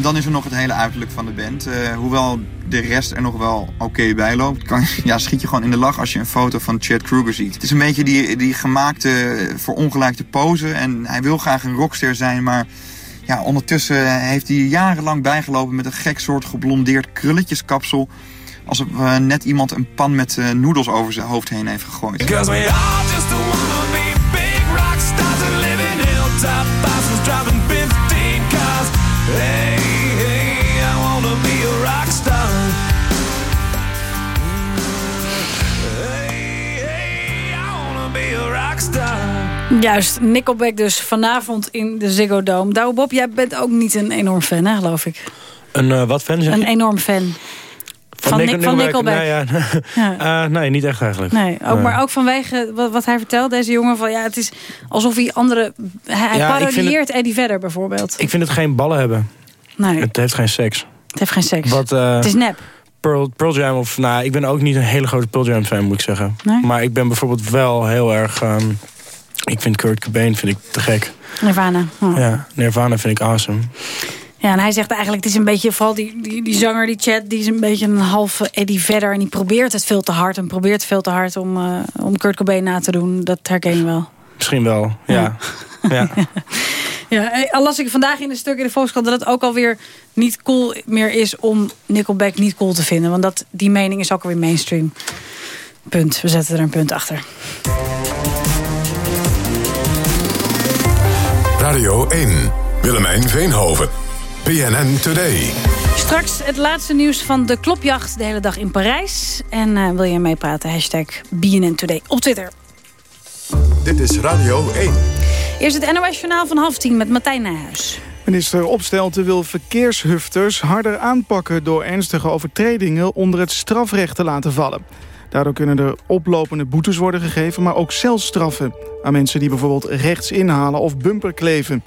dan is er nog het hele uiterlijk van de band. Eh, hoewel de rest er nog wel oké bij loopt, kan, (laughs) ja, schiet je gewoon in de lach als je een foto van Chad Kruger ziet. Het is een beetje die, die gemaakte, verongelijkte pose. En hij wil graag een rockster zijn, maar ja, ondertussen heeft hij jarenlang bijgelopen met een gek soort geblondeerd krulletjeskapsel. Alsof eh, net iemand een pan met eh, noedels over zijn hoofd heen heeft gegooid. Juist, Nickelback dus vanavond in de Ziggo Dome. Douwe Bob, jij bent ook niet een enorm fan, hè, geloof ik? Een eh, wat fan zeg Een enorm fan. Van, Nick- Nick, van Nickelback. Nee, ja. (laughs) Ja. Eh, nee, niet echt eigenlijk. Nee, ook, maar ook vanwege wat, wat hij vertelt, deze jongen. Van, ja, het is alsof hij andere... Hij, Ja, parodieert Eddie Vedder bijvoorbeeld. Ik vind het geen ballen hebben. Nee, Het heeft geen seks. het heeft geen seks. Wat, eh, het is nep. Pearl, Pearl Jam of... Nou, ik ben ook niet een hele grote Pearl Jam fan, moet ik zeggen. Nee? Maar ik ben bijvoorbeeld wel heel erg... ehm, ik vind Kurt Cobain vind ik te gek. Nirvana. Oh. Ja, Nirvana vind ik awesome. Ja, en hij zegt eigenlijk, het is een beetje, vooral die, die, die zanger, die chat, die is een beetje een halve Eddie Vedder. En die probeert het veel te hard en probeert veel te hard om, eh, om Kurt Cobain na te doen. Dat herken je wel. Misschien wel, ja. ja. Ja, (laughs) eh, al las ik vandaag in een stuk in de Volkskrant dat het ook alweer niet cool meer is om Nickelback niet cool te vinden. Want dat, die mening is ook alweer mainstream. Punt. We zetten er een punt achter. Radio 1. Willemijn Veenhoven. PNN Today. Straks het laatste nieuws van de klopjacht de hele dag in Parijs. En eh, wil je meepraten? Hashtag BNN Today op Twitter. Dit is Radio 1. Eerst het NOS Journaal van half tien met Martijn Nijhuis. Minister Opstelten wil verkeershufters harder aanpakken... door ernstige overtredingen onder het strafrecht te laten vallen. Daardoor kunnen er oplopende boetes worden gegeven... maar ook celstraffen aan mensen die bijvoorbeeld rechts inhalen of bumperkleven.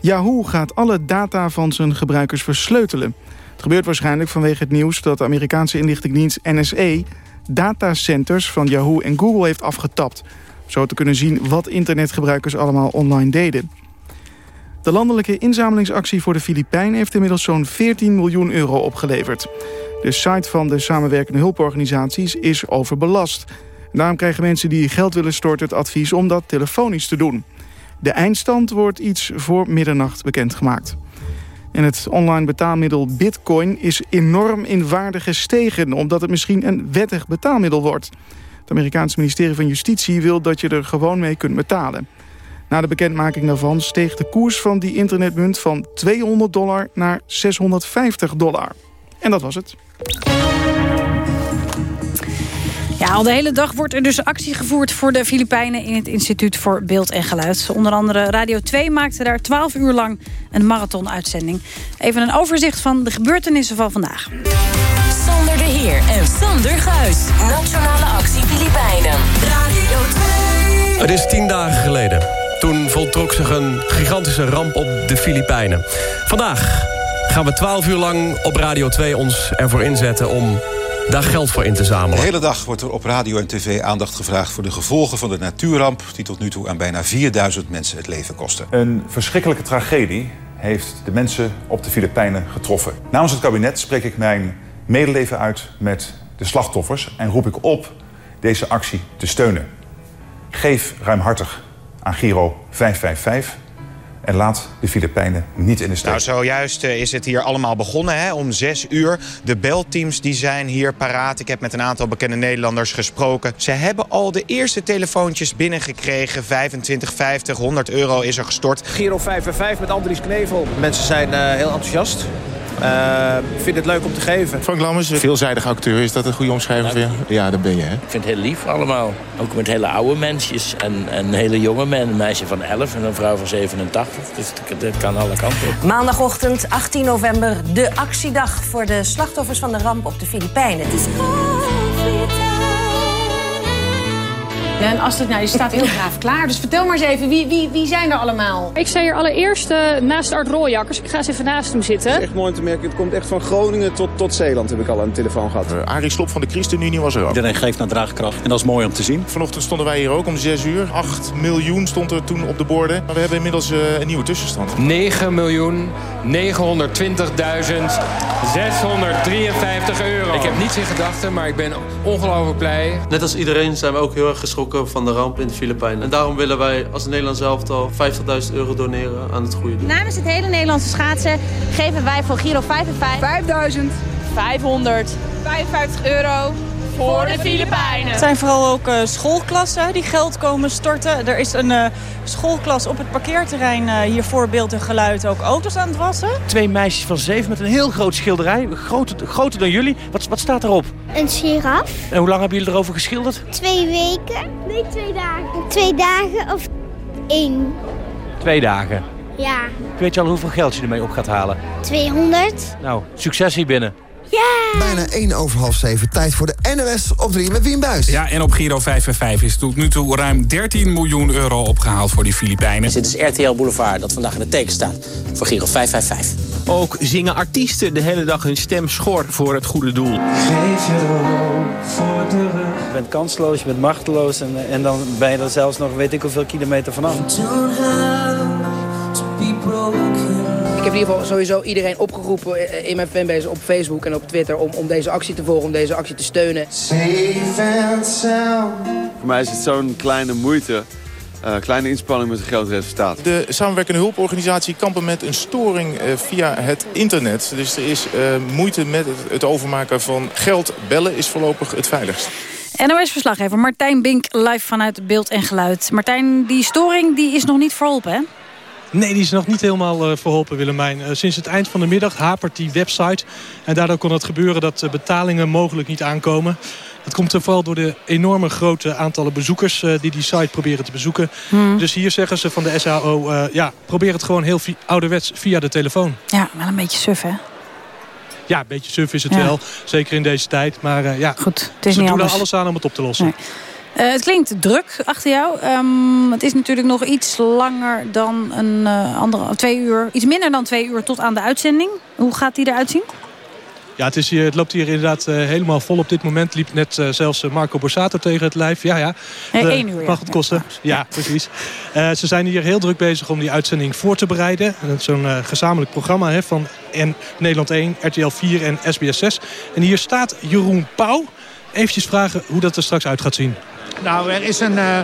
Yahoo gaat alle data van zijn gebruikers versleutelen. Het gebeurt waarschijnlijk vanwege het nieuws dat de Amerikaanse inlichtingendienst NSE... datacenters van Yahoo en Google heeft afgetapt. Zo te kunnen zien wat internetgebruikers allemaal online deden. De landelijke inzamelingsactie voor de Filipijnen heeft inmiddels zo'n 14 miljoen euro opgeleverd. De site van de samenwerkende hulporganisaties is overbelast. Daarom krijgen mensen die geld willen storten het advies om dat telefonisch te doen. De eindstand wordt iets voor middernacht bekendgemaakt. En het online betaalmiddel Bitcoin is enorm in waarde gestegen... omdat het misschien een wettig betaalmiddel wordt. Het Amerikaanse ministerie van Justitie wil dat je er gewoon mee kunt betalen. Na de bekendmaking daarvan steeg de koers van die internetmunt van 200 dollar naar 650 dollar. En dat was het. Ja, al de hele dag wordt er dus actie gevoerd voor de Filipijnen... in het Instituut voor Beeld en Geluid. Onder andere Radio 2 maakte daar 12 uur lang een marathon-uitzending. Even een overzicht van de gebeurtenissen van vandaag. Sander de Heer en Sander Guis. Nationale actie Filipijnen. Radio 2. Het is tien dagen geleden. Toen voltrok zich een gigantische ramp op de Filipijnen. Vandaag gaan we 12 uur lang op Radio 2 ons ervoor inzetten... om daar geld voor in te zamelen. De hele dag wordt er op radio en tv aandacht gevraagd... voor de gevolgen van de natuurramp... die tot nu toe aan bijna 4000 mensen het leven kostte. Een verschrikkelijke tragedie heeft de mensen op de Filipijnen getroffen. Namens het kabinet spreek ik mijn medeleven uit met de slachtoffers... en roep ik op deze actie te steunen. Geef ruimhartig aan Giro 555 en laat de Filipijnen niet in de steek. Nou, zojuist eh, is het hier allemaal begonnen hè, om zes uur. De belteams die zijn hier paraat. Ik heb met een aantal bekende Nederlanders gesproken. Ze hebben al de eerste telefoontjes binnengekregen. 25, 50, 100 euro is er gestort. Giro 5 en 5 met Andries Knevel. Mensen zijn eh, heel enthousiast. Eh, Ik vind het leuk om te geven. Frank Lammers, veelzijdig acteur. Is dat een goede omschrijving voor je? Ja, dat ben je, hè? Ik vind het heel lief allemaal. Ook met hele oude mensjes en, en hele jonge men. Een meisje van 11 en een vrouw van 87. Dus het kan alle kanten op. Maandagochtend 18 november, de actiedag voor de slachtoffers van de ramp op de Filipijnen. Het is Ja, en Astrid, nou, je staat heel graag klaar. Dus vertel maar eens even, wie, wie, wie zijn er allemaal? Ik sta hier allereerst eh, naast Art Rooijakkers. Ik ga eens even naast hem zitten. Echt mooi om te merken, het komt echt van Groningen tot, tot Zeeland, heb ik al aan de telefoon gehad. Uh, Arie Slob van de ChristenUnie was er ook. Iedereen geeft naar draagkracht en dat is mooi om te zien. Vanochtend stonden wij hier ook om 6 uur. 8 miljoen stond er toen op de borden. Maar we hebben inmiddels uh, een nieuwe tussenstand. 9 miljoen 920.653 euro. Ik heb niets in gedachten, maar ik ben ongelooflijk blij. Net als iedereen zijn we ook heel erg geschrokken van de ramp in de Filipijnen. En daarom willen wij als Nederlands elftal 50.000 euro doneren aan het goede doel. Namens het hele Nederlandse schaatsen geven wij voor Giro 55 5000 555 euro voor de Filipijnen. Het zijn vooral ook uh, schoolklassen die geld komen storten. Er is een uh, schoolklas op het parkeerterrein uh, hier voor beeld en geluid ook auto's aan het wassen. Twee meisjes van zeven met een heel groot schilderij, groter, groter dan jullie. Wat, wat staat erop? Een giraf. En hoe lang hebben jullie erover geschilderd? Twee weken. Nee, twee dagen. Twee dagen of één. Twee dagen? Ja. Weet je al hoeveel geld je ermee op gaat halen? 200. Nou, succes hier binnen. Ja! Bijna 1 over half 7. Tijd voor de NOS op 3 met Wien Buis. Ja, en op Giro 555 is tot nu toe ruim 13 miljoen euro opgehaald voor die Filipijnen. Dit is RTL Boulevard dat vandaag in de teken staat voor Giro 555. Ook zingen artiesten de hele dag hun stem schor voor het goede doel. Geef je voor de rug. Je bent kansloos, je bent machteloos en, en dan ben je er zelfs nog weet ik hoeveel kilometer vanaf. Heb in ieder geval sowieso iedereen opgeroepen in mijn fanbase op Facebook en op Twitter om, om deze actie te volgen, om deze actie te steunen. Voor mij is het zo'n kleine moeite, uh, kleine inspanning met een groot resultaat. De samenwerkende hulporganisatie kampen met een storing uh, via het internet. Dus er is uh, moeite met het, het overmaken van geld. Bellen is voorlopig het veiligst. NOS-verslaggever Martijn Bink live vanuit Beeld en Geluid. Martijn, die storing die is nog niet verholpen, hè? Nee, die is nog niet helemaal uh, verholpen, Willemijn. Uh, sinds het eind van de middag hapert die website. En daardoor kon het gebeuren dat uh, betalingen mogelijk niet aankomen. Dat komt er vooral door de enorme grote aantallen bezoekers die die site proberen te bezoeken. Hmm. Dus hier zeggen ze van de SAO, ja, probeer het gewoon heel vi ouderwets via de telefoon. Ja, wel een beetje suf, hè? Ja, een beetje suf is het ja. wel. Zeker in deze tijd. Maar ja, Goed, het is ze niet doen er alles aan om het op te lossen. Nee. Uh, het klinkt druk achter jou. Um, het is natuurlijk nog iets langer dan een uh, andere, twee uur. Iets minder dan twee uur tot aan de uitzending. Hoe gaat die eruit zien? Ja, het, is hier, het loopt hier inderdaad uh, helemaal vol op dit moment. Liep net zelfs Marco Borsato tegen het lijf. Ja, ja. Eén uur, Mag het kosten. Ja, ja precies. ze zijn hier heel druk bezig om die uitzending voor te bereiden. Zo'n gezamenlijk programma hè, van en Nederland 1, RTL 4 en SBS 6. En hier staat Jeroen Pauw. Eventjes vragen hoe dat er straks uit gaat zien. Nou, er is een, uh,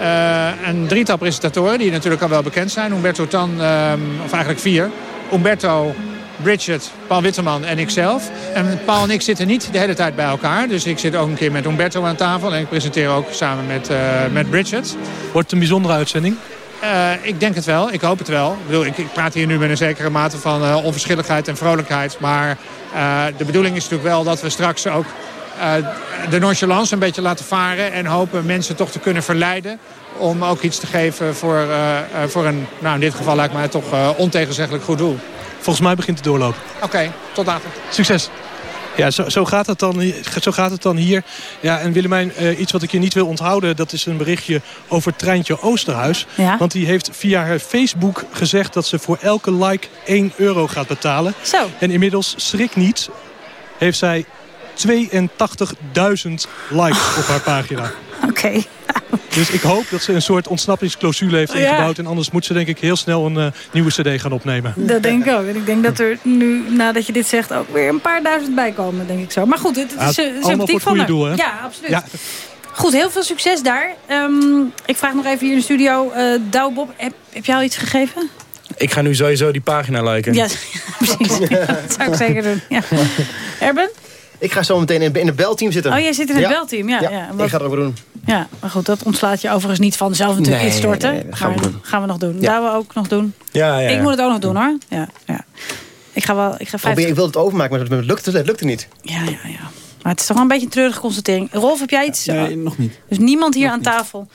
uh, een drietal presentatoren die natuurlijk al wel bekend zijn. Humberto Tan, uh, of eigenlijk vier. Humberto, Bridget, Paul Witteman en ikzelf. En Paul en ik zitten niet de hele tijd bij elkaar. Dus ik zit ook een keer met Humberto aan tafel. En ik presenteer ook samen met, uh, met Bridget. Wordt het een bijzondere uitzending? Uh, ik denk het wel. Ik hoop het wel. Ik, bedoel, ik, ik praat hier nu met een zekere mate van uh, onverschilligheid en vrolijkheid. Maar uh, de bedoeling is natuurlijk wel dat we straks ook de nonchalance een beetje laten varen. En hopen mensen toch te kunnen verleiden. Om ook iets te geven voor, uh, uh, voor een, nou in dit geval lijkt mij toch uh, ontegenzeggelijk goed doel. Volgens mij begint het doorlopen. Oké, okay, tot later. Succes. Ja, zo, zo, gaat het dan, zo gaat het dan hier. Ja, en Willemijn, uh, iets wat ik je niet wil onthouden... dat is een berichtje over Treintje Oosterhuis. Ja? Want die heeft via haar Facebook gezegd... dat ze voor elke like 1 euro gaat betalen. Zo. En inmiddels, schrik niet, heeft zij 82.000 likes op haar pagina. (laughs) Oké. Okay. Dus ik hoop dat ze een soort ontsnappingsclausule heeft ingebouwd. Ja. En anders moet ze denk ik heel snel een uh, nieuwe cd gaan opnemen. Dat denk ik ook. En ik denk dat er nu, nadat je dit zegt, ook weer een paar duizend bij komen, denk ik zo. Maar goed, het, het is uh, sympathiek van haar. Doel, hè? Ja, absoluut. Ja. Goed, heel veel succes daar. Um, ik vraag nog even hier in de studio. Uh, Douw Bob, heb, heb jij al iets gegeven? Ik ga nu sowieso die pagina liken. Ja, (laughs) precies. Ja, (laughs) dat zou ik zeker doen. Ja. Erben? Ik ga zo meteen in, in het belteam zitten. Oh, jij zit in het ja. belteam, ja. ja, ja. Wat... ik ga het ook doen. Ja, maar goed, dat ontslaat je overigens niet van zelf natuurlijk nee, instorten. Nee, nee, gaan, we doen. gaan we nog doen. Ja. Daar we ook nog doen. Ja, ja, Ik moet het ook nog doen, hoor. Ja, ja. Ik ga wel... Ik, ga 50... ik wil het overmaken, maar het lukte, het lukte niet. Ja, ja, ja. Maar het is toch wel een beetje een treurige constatering. Rolf, heb jij iets? Nee, nog niet. Dus niemand hier aan tafel.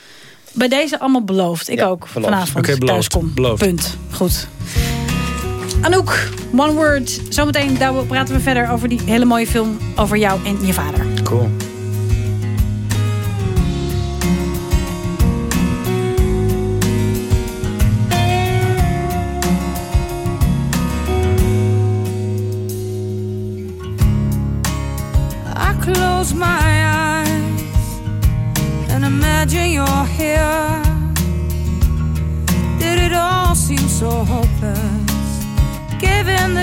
Bij deze allemaal beloofd. Ik ook vanavond Oké, okay, thuis kom. Beloofd. Punt. Goed. Anouk, One Word. Zometeen praten we verder over die hele mooie film over jou en je vader. Cool.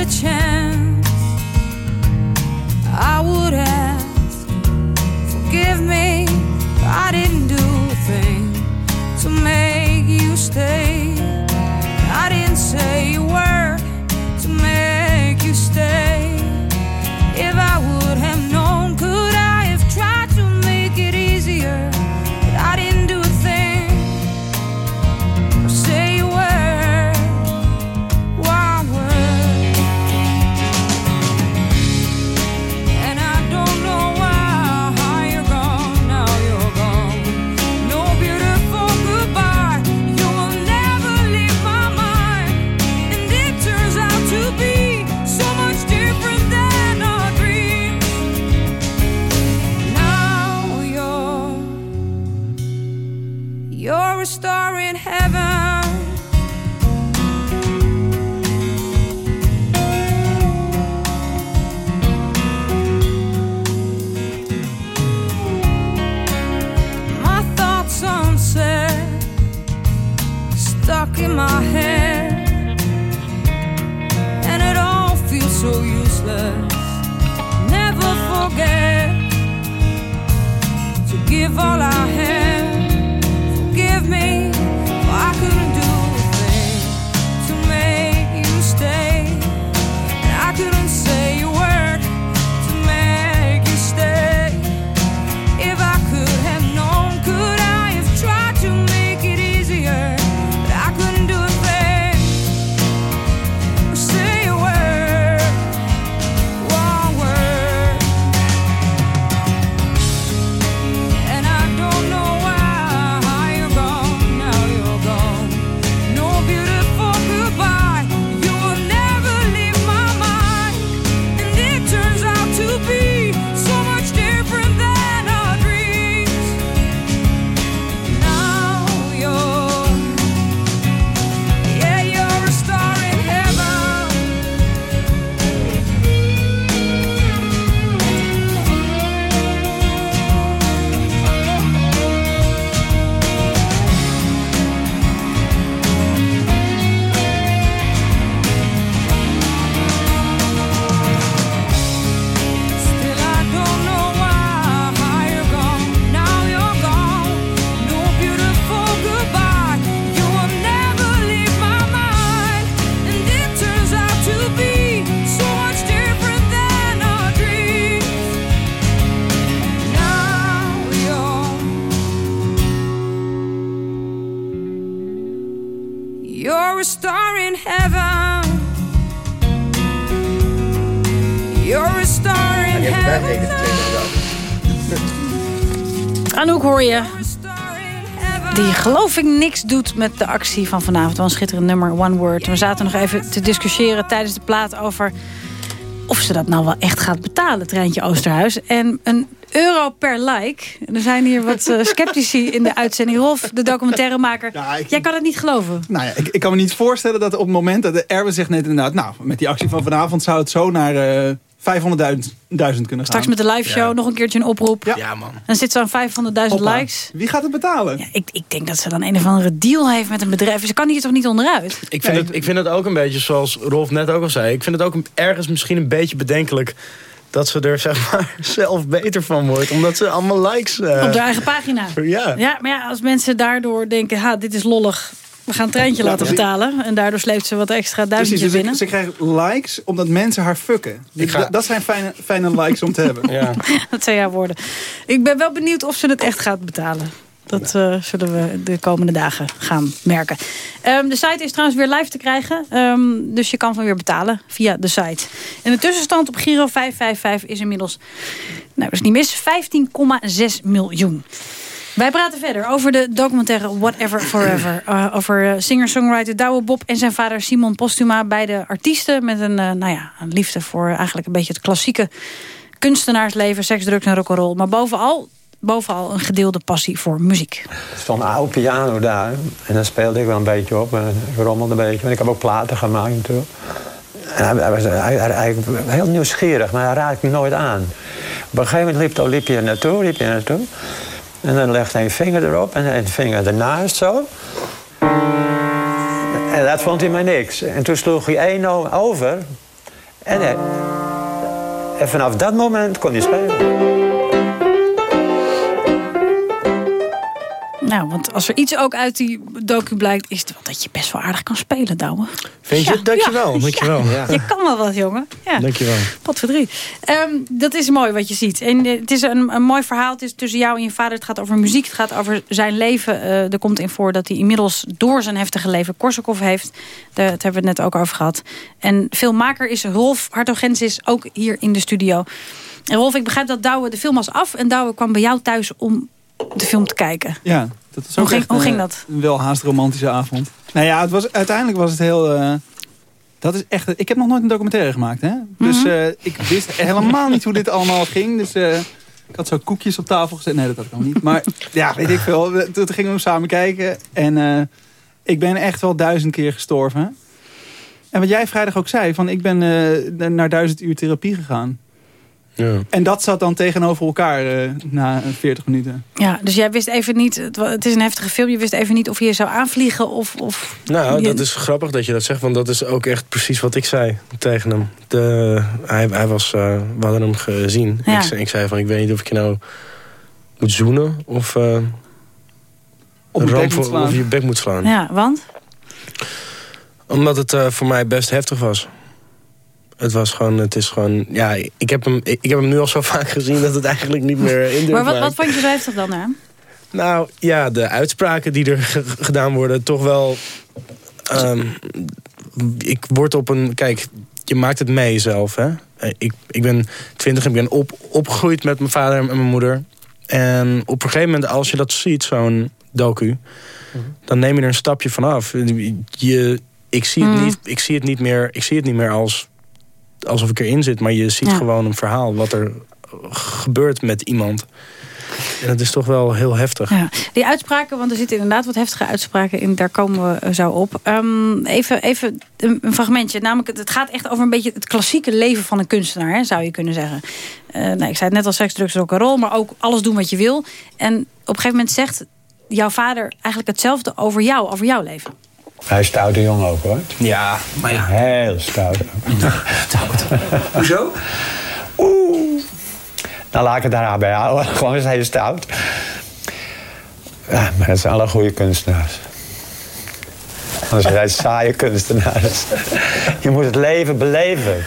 The chance, I would ask, forgive me, I didn't do a thing to make you stay. I didn't say a word stuck in my head, and it all feels so useless. Never forget to give all I had. In heaven. Anouk hoor je. Die geloof ik niks doet met de actie van vanavond. Wel een schitterend nummer, One Word. We zaten nog even te discussiëren tijdens de plaat over... of ze dat nou wel echt gaat betalen, Treintje Oosterhuis. En een euro per like. Er zijn hier wat eh, sceptici in de uitzending. Rolf, de documentairemaker. Jij kan het niet geloven. Nou ja, ik, ik kan me niet voorstellen dat op het moment dat de Erwin zegt net inderdaad... nou, met die actie van vanavond zou het zo naar eh 500.000 kunnen gaan. Straks met de live show nog een keertje een oproep. Ja, man. Dan zit zo'n 500.000 Hoppa. likes. Wie gaat het betalen? Ja, ik, ik denk dat ze dan een of andere deal heeft met een bedrijf. Ze kan hier toch niet onderuit? Ik vind, het, ik vind het ook een beetje, zoals Rolf net ook al zei... ik vind het ook een- ergens misschien een beetje bedenkelijk... dat ze er zeg maar (laughs) zelf beter van wordt. Omdat ze allemaal likes... eh, Op de eigen pagina. Ja. ja, maar ja, als mensen daardoor denken... Ha, dit is lollig, we gaan een treintje laten betalen. En daardoor sleept ze wat extra Precies, duizendjes dus binnen. ze krijgen likes omdat mensen haar fucken. Ga- Dat- Dat zijn fijne, fijne likes om te hebben. (laughs) Ja. (laughs) Dat zijn jouw woorden. Ik ben wel benieuwd of ze het echt gaat betalen. Dat uh, zullen we de komende dagen gaan merken. Um, de site is trouwens weer live te krijgen. Um, dus je kan van weer betalen via de site. En de tussenstand op Giro 555 is inmiddels... Nou, dat is niet mis. 15,6 miljoen. Wij praten verder over de documentaire Whatever Forever. Uh, (clears throat) over uh, singer-songwriter Douwe Bob en zijn vader Simon Postuma. Beide artiesten met een, uh, nou ja, een liefde voor eigenlijk een beetje het klassieke kunstenaarsleven. Seks, drugs en rock'n'roll. Maar bovenal, bovenal een gedeelde passie voor muziek. Er stond een oude piano daar. En dan speelde ik wel een beetje op. En rommelde een beetje. En ik heb ook platen gemaakt natuurlijk. En hij, was hij, hij, heel nieuwsgierig, maar hij raakte me nooit aan. Op een gegeven moment liep, liep hij naartoe, liep hij naartoe. En dan legde hij een vinger erop en een vinger ernaast zo. En dat vond hij maar niks. En toen sloeg hij één over. En, en vanaf dat moment kon hij spelen. Nou, want als er iets ook uit die docu blijkt... is het wel dat je best wel aardig kan spelen, Douwe. Vind je? Ja, Dankjewel. Ja, Dankjewel. Ja. Je kan wel wat, jongen. Ja. Dankjewel. Wat verdriet. Um, dat is mooi wat je ziet. En uh, het is een, een, mooi verhaal. Het is tussen jou en je vader. Het gaat over muziek. Het gaat over zijn leven. Uh, er komt in voor dat hij inmiddels door zijn heftige leven Korsakoff heeft. Daar hebben we het net ook over gehad. En filmmaker is Rolf Hartogensis ook hier in de studio. En Rolf, ik begrijp dat Douwe de film was af. En Douwe kwam bij jou thuis om de film te kijken. Ja, dat ook hoe, ging, echt, hoe uh, ging dat? Een wel haast romantische avond. Nou ja, het was, uiteindelijk was het heel... Uh, dat is echt, ik heb nog nooit een documentaire gemaakt. Hè? Mm -hmm. Dus uh, ik wist helemaal niet hoe dit allemaal ging. Dus ik had zo koekjes op tafel gezet. Nee, dat had ik nog niet. Maar ja, weet ik veel. Toen gingen we samen kijken. En ik ben echt wel duizend keer gestorven. En wat jij vrijdag ook zei. Van ik ben naar duizend uur therapie gegaan. Ja. En dat zat dan tegenover elkaar uh, na 40 minuten. Ja, dus jij wist even niet, het is een heftige film, je wist even niet of je je zou aanvliegen of... of nou, je... dat is grappig dat je dat zegt, want dat is ook echt precies wat ik zei tegen hem. De, hij, hij was, uh, we hadden hem gezien. Ja. Ik, ik, zei van, ik weet niet of ik je nou moet zoenen of... Uh, op je, bek of je bek moet slaan. Ja, want? Omdat het voor mij best heftig was. Het was gewoon, het is gewoon, ja, ik heb hem, ik heb hem nu al zo (laughs) vaak gezien dat het eigenlijk niet meer in Maar wat, wat vond je zo heftig dan aan? Nou, ja, de uitspraken die er gedaan worden, toch wel... Um, ik word op een, kijk, je maakt het mee zelf, hè. Ik, ik ben twintig en ik ben op, opgegroeid met mijn vader en mijn moeder. En op een gegeven moment, als je dat ziet, zo'n docu... Mm -hmm. dan neem je er een stapje vanaf. Je, ik, zie het Mhm. niet, ik zie het niet meer, ik zie het niet meer als alsof ik erin zit. Maar je ziet Ja. gewoon een verhaal wat er gebeurt met iemand. En dat is toch wel heel heftig. Ja. Die uitspraken, want er zitten inderdaad wat heftige uitspraken in. Daar komen we eh, zo op. Um, even, even een, fragmentje. Namelijk, het, het gaat echt over een beetje het klassieke leven van een kunstenaar. Hè, zou je kunnen zeggen. Uh, nou, ik zei het net al, seks, drugs, rock'n'roll. Maar ook alles doen wat je wil. En op een gegeven moment zegt jouw vader eigenlijk hetzelfde over jou. Over jouw leven. Hij is stoute jongen ook hoor. Ja, maar ja. Heel stout. stout. Hoezo? Oeh. Dan laat ik het daar bij houden. (laughs) Gewoon is hij stout. Ja, maar dat zijn alle goede kunstenaars. Anders zijn saaie kunstenaars. Je moet het leven beleven.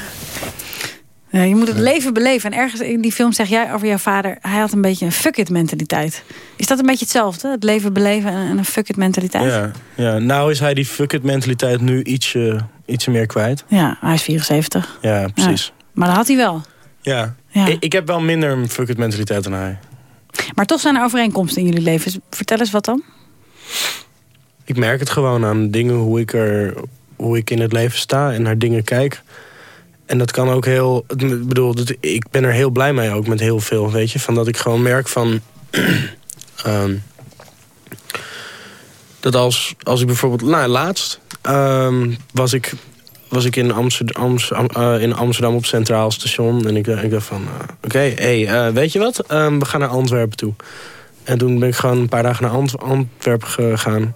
Ja, je moet het leven beleven. En ergens in die film zeg jij over jouw vader... hij had een beetje een fuck-it mentaliteit. Is dat een beetje hetzelfde? Het leven beleven en een fuck-it mentaliteit? Ja, ja, nou is hij die fuck-it mentaliteit nu ietsje, ietsje meer kwijt. Ja, hij is 74. Ja, precies. Ja. Maar dat had hij wel. Ja, ja. Ik, ik, heb wel minder een fuck-it mentaliteit dan hij. Maar toch zijn er overeenkomsten in jullie leven. Vertel eens wat dan. Ik merk het gewoon aan dingen, hoe ik, er, hoe ik in het leven sta en naar dingen kijk... En dat kan ook heel... Ik bedoel, ik ben er heel blij mee ook met heel veel, weet je. Van dat ik gewoon merk van... um, (clears throat) dat als, als ik bijvoorbeeld... Nou, laatst um, was ik, was ik in, Amsterdam, uh, in Amsterdam op Centraal Station. En ik, dacht van... Uh, Oké, hey, uh, weet je wat? Um, we gaan naar Antwerpen toe. En toen ben ik gewoon een paar dagen naar Ant Antwerpen gegaan.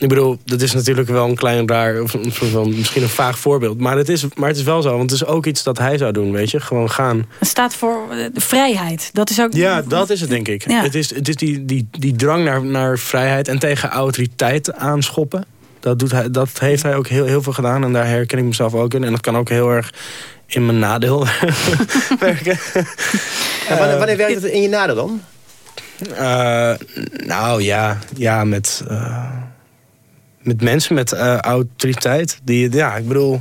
Ik bedoel, dat is natuurlijk wel een klein raar, of een soort van, misschien een vaag voorbeeld. Maar het, is, maar het is wel zo, want het is ook iets dat hij zou doen, weet je. Gewoon gaan. Het staat voor de vrijheid. Dat is ook... Ja, dat is het, denk ik. Ja. Het is, het is die, die, die drang naar, naar vrijheid en tegen autoriteit aanschoppen. Dat, doet hij, dat heeft hij ook heel, heel veel gedaan en daar herken ik mezelf ook in. En dat kan ook heel erg in mijn nadeel (laughs) werken. Ja, wanneer, wanneer werkt het in je nadeel dan? Uh, nou ja, ja met, uh, met mensen met uh, autoriteit. Die, ja, ik bedoel,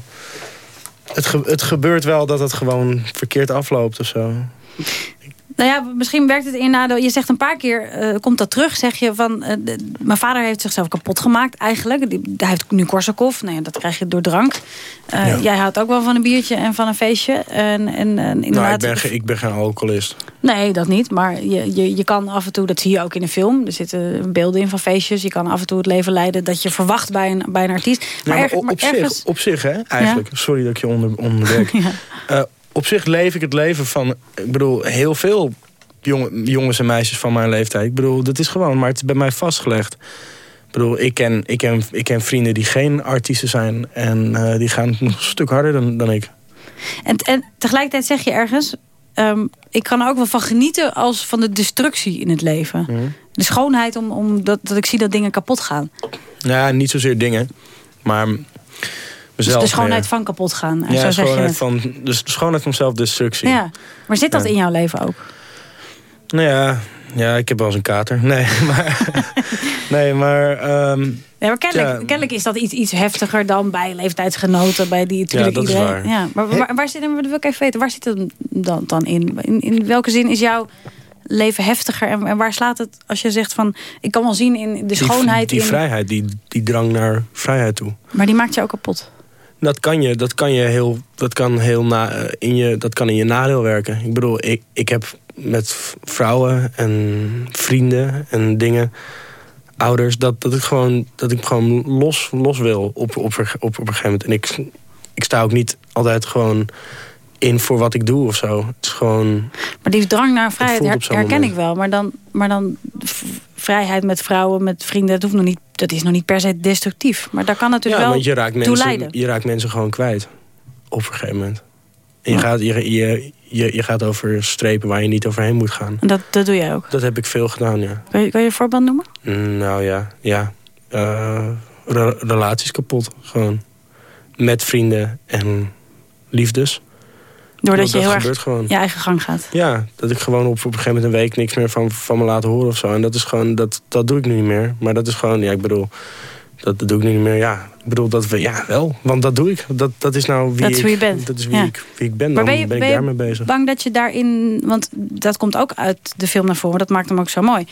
het, ge het gebeurt wel dat het gewoon verkeerd afloopt of zo. Nou ja, misschien werkt het in nadeel. Je zegt een paar keer, uh, komt dat terug, zeg je van... Uh, de, mijn vader heeft zichzelf kapot gemaakt eigenlijk. Die, hij heeft nu Korsakoff, nou ja, dat krijg je door drank. Uh, ja. Jij houdt ook wel van een biertje en van een feestje. En, en, inderdaad, nou, ik ben, ge, ik ben geen alcoholist. Nee, dat niet. Maar je, je, je kan af en toe, dat zie je ook in de film... er zitten beelden in van feestjes. Je kan af en toe het leven leiden dat je verwacht bij een, bij een artiest. Maar, ja, maar op, op, ergens... zich, op zich, hè, eigenlijk. Ja? Sorry dat ik je onder, onderbreek. (laughs) ja. Op zich leef ik het leven van... Ik bedoel, heel veel jongen, jongens en meisjes van mijn leeftijd. Ik bedoel, dat is gewoon, maar het is bij mij vastgelegd. Ik bedoel, ik ken, ik ken, ik ken vrienden die geen artiesten zijn... en uh, die gaan nog een stuk harder dan, dan ik. En, en tegelijkertijd zeg je ergens... Um, ik kan er ook wel van genieten als van de destructie in het leven. Mm. De schoonheid om, om dat, dat ik zie dat dingen kapot gaan. Ja, niet zozeer dingen, maar... Mezelf, dus de schoonheid van kapot gaan. Ja, zo schoonheid van, dus de schoonheid van zelfdestructie. Ja. Maar zit dat ja. in jouw leven ook? Nou ja, ja, ik heb wel eens een kater. (laughs) Nee, maar... (laughs) nee, maar... Um, ja, maar kennelijk, ja. kennelijk is dat iets, iets heftiger dan bij leeftijdsgenoten. Bij die natuurlijk ja, dat iedereen. Is waar. Ja, maar waar, waar zit, dat wil ik even weten, waar zit het dan, dan in? in? In welke zin is jouw leven heftiger? En, en waar slaat het als je zegt van... Ik kan wel zien in de schoonheid... Die, die in... vrijheid, die, die drang naar vrijheid toe. Maar die maakt je ook kapot? Dat kan je, dat kan je heel, dat kan heel na, in je, dat kan in je nadeel werken. Ik bedoel, ik, ik heb met vrouwen en vrienden en dingen, ouders, dat, dat ik gewoon, dat ik gewoon los, los wil op, op, op, op een gegeven moment. En ik, ik sta ook niet altijd gewoon in voor wat ik doe of zo. Het is gewoon... Maar die drang naar vrijheid her, herken moment. ik wel. Maar dan, maar dan vrijheid met vrouwen, met vrienden, dat, hoeft nog niet, dat is nog niet per se destructief. Maar daar kan natuurlijk ja, wel want je raakt mensen, leiden. Je raakt mensen gewoon kwijt. Op een gegeven moment. En je, ja. gaat, je, je, je, je gaat over strepen waar je niet overheen moet gaan. En dat, dat doe jij ook? Dat heb ik veel gedaan, ja. Kan je, kan je een voorbeeld noemen? Mm, nou ja, ja. Uh, re relaties kapot, gewoon. Met vrienden en liefdes. Doordat je heel erg gewoon. je eigen gang gaat. Ja, dat ik gewoon op, op een gegeven moment een week niks meer van, van me laten horen of zo. En dat is gewoon, dat, dat doe ik nu niet meer. Maar dat is gewoon, ja, ik bedoel, dat, dat doe ik nu niet meer. Ja, ik bedoel, dat we, ja, wel. Want dat doe ik. Dat, dat is nou wie dat is ik, wie bent. Dat is wie, ja. ik, wie ik ben. Maar Dan ben je, ben ik ben daarmee bezig. bang dat je daarin... Want dat komt ook uit de film naar voren. Dat maakt hem ook zo mooi.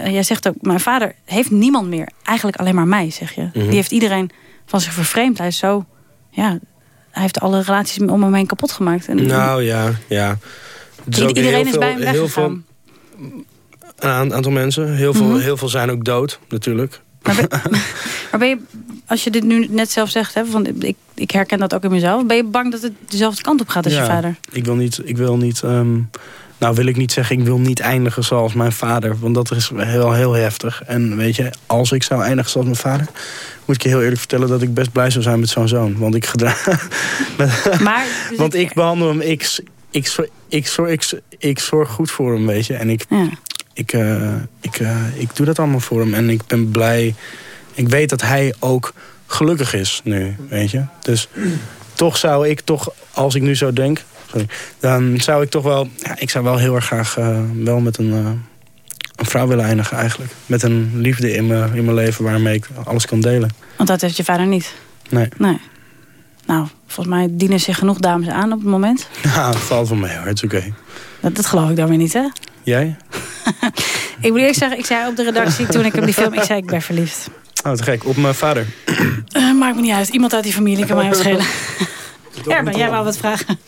Uh, jij zegt ook, mijn vader heeft niemand meer. Eigenlijk alleen maar mij, zeg je. Mhm. Die heeft iedereen van zich vervreemd. Hij is zo... Ja, hij heeft alle relaties om hem heen kapot gemaakt. En, Nou ja, ja. Ook iedereen is veel- bij hem heel weggegaan. veel- Een aantal mensen. Heel veel, Mhm. heel veel zijn ook dood, natuurlijk. Maar ben (laughs) je, als je dit nu net zelf zegt, hè, van, ik, ik herken dat ook in mezelf. Ben je bang dat het dezelfde kant op gaat als je vader? Ik wil niet, ik wil niet ehm, nou wil ik niet zeggen, ik wil niet eindigen zoals mijn vader. Want dat is heel, heel heftig. En weet je, als ik zou eindigen zoals mijn vader... moet ik je heel eerlijk vertellen dat ik best blij zou zijn met zo'n zoon. Want ik gedra... (laughs) Maar, (laughs) Want ik behandel hem, ik, ik, ik, ik, zorg, ik, ik zorg goed voor hem, weet je. En ik, ik, eh, ik, eh, ik doe dat allemaal voor hem. En ik ben blij. Ik weet dat hij ook gelukkig is nu, weet je. Dus toch zou ik toch, als ik nu zo denk... Sorry, dan zou ik toch wel... Ja, ik zou wel heel erg graag eh, wel met een, eh, een vrouw willen eindigen eigenlijk. Met een liefde in mijn, in mijn leven waarmee ik alles kan delen. Want dat heeft je vader niet. Nee. Nee. Nou, volgens mij dienen zich genoeg dames aan op het moment. Ja, (laughs) het valt van mij hoor, het is oké. Dat, dat geloof ik dan weer niet, hè? Jij? (laughs) Ik moet eerlijk zeggen, ik zei op de redactie toen ik hem die film... Ik zei, ik ben verliefd. Oh, te gek. Op mijn vader. Eh, maakt me niet uit. Iemand uit die familie kan mij wat schelen. (laughs) Erben, jij wou wat vragen.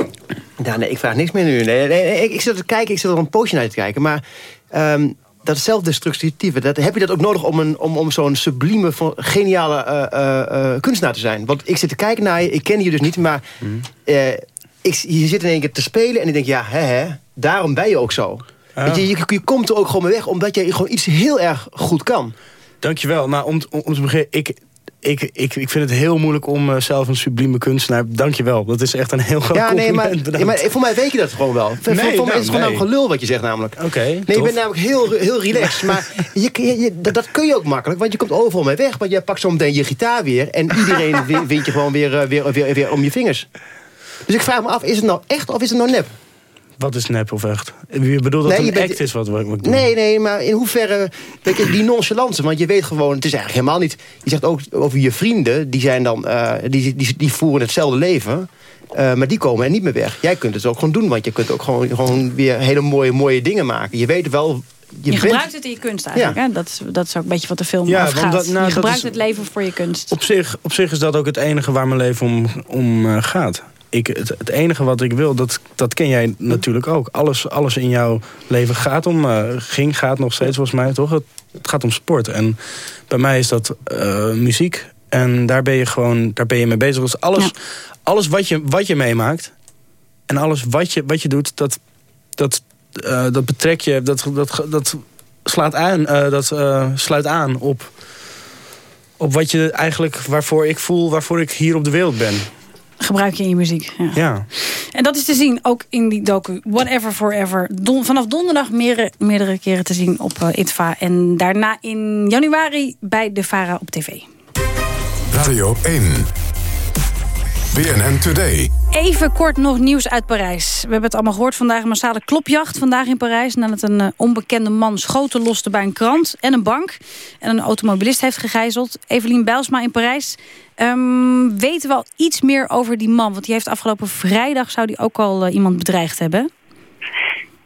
Ja, nee, ik vraag niks meer nu. Nee, nee, ik, ik zit te kijken, ik zit er een poosje naar te kijken. Maar ehm, dat zelfdestructieve, dat, heb je dat ook nodig om, een, om, om zo'n sublieme, geniale eh, eh, kunstenaar te zijn? Want ik zit te kijken naar je, ik ken je dus niet, maar eh, ik, je zit in één keer te spelen en ik denk, ja, hè, hè, daarom ben je ook zo. Je, je, je komt er ook gewoon mee weg, omdat je gewoon iets heel erg goed kan. Dankjewel. Nou, om, om, om te beginnen, ik, ik, ik, ik vind het heel moeilijk om eh, zelf een sublieme kunstenaar... Dankjewel, dat is echt een heel groot Ja, nee, maar, ja, maar voor mij weet je dat gewoon wel. Voor, Nee, voor mij nou, is het gewoon nee. een gelul wat je zegt namelijk. Oké, Nee, je bent namelijk heel, heel relaxed. Maar (laughs) je, je, je- dat, dat kun je ook makkelijk, want je komt overal mee weg. Want je pakt zo meteen je gitaar weer... en iedereen (laughs) wi- wint je gewoon weer, eh, weer, weer, weer om je vingers. Dus ik vraag me af, is het nou echt of is het nou nep? Wat is nep of echt? Je bedoelt dat Nee, het een bent- act is wat, wat ik doe? Nee, nee, maar in hoeverre... Weet je, die nonchalance, want je weet gewoon... Het is eigenlijk helemaal niet... Je zegt ook over je vrienden, die, zijn dan, eh, die, die, die voeren hetzelfde leven... eh, maar die komen er niet meer weg. Jij kunt het ook gewoon doen, want je kunt ook gewoon, gewoon weer hele mooie, mooie dingen maken. Je weet wel... Je, Je, bent- gebruikt het in je kunst eigenlijk. Hè? Dat, is, dat is ook een beetje wat de film Ja, over want gaat. dat- nou, je dat gebruikt is- het leven voor je kunst. Op zich, op zich is dat ook het enige waar mijn leven om, om eh, gaat. Ik, het, het enige wat ik wil, dat, dat ken jij natuurlijk ook. Alles, alles in jouw leven gaat om, eh, ging, gaat nog steeds volgens mij, toch? Het, het gaat om sport. En bij mij is dat eh, muziek. En daar ben je gewoon daar ben je mee bezig. Dus alles, alles wat, je, wat je meemaakt en alles wat je, wat je doet, dat, dat, eh, dat betrek je, dat, dat, dat slaat aan, dat sluit aan op op wat je eigenlijk, waarvoor ik voel, waarvoor ik hier op de wereld ben. Gebruik je in je muziek. Ja. Ja. En dat is te zien ook in die docu Whatever Forever. Don- vanaf donderdag meerdere, meerdere keren te zien op eh, ITVA. En daarna in januari bij de VARA op tv. Radio 1. BNN Today. Even kort nog nieuws uit Parijs. We hebben het allemaal gehoord vandaag. Een massale klopjacht vandaag in Parijs. Nadat een eh, onbekende man schoten loste bij een krant en een bank. En een automobilist heeft gegijzeld. Evelien Bijlsma in Parijs. Ehm, weten we al iets meer over die man? Want die heeft afgelopen vrijdag... zou die ook al eh, iemand bedreigd hebben.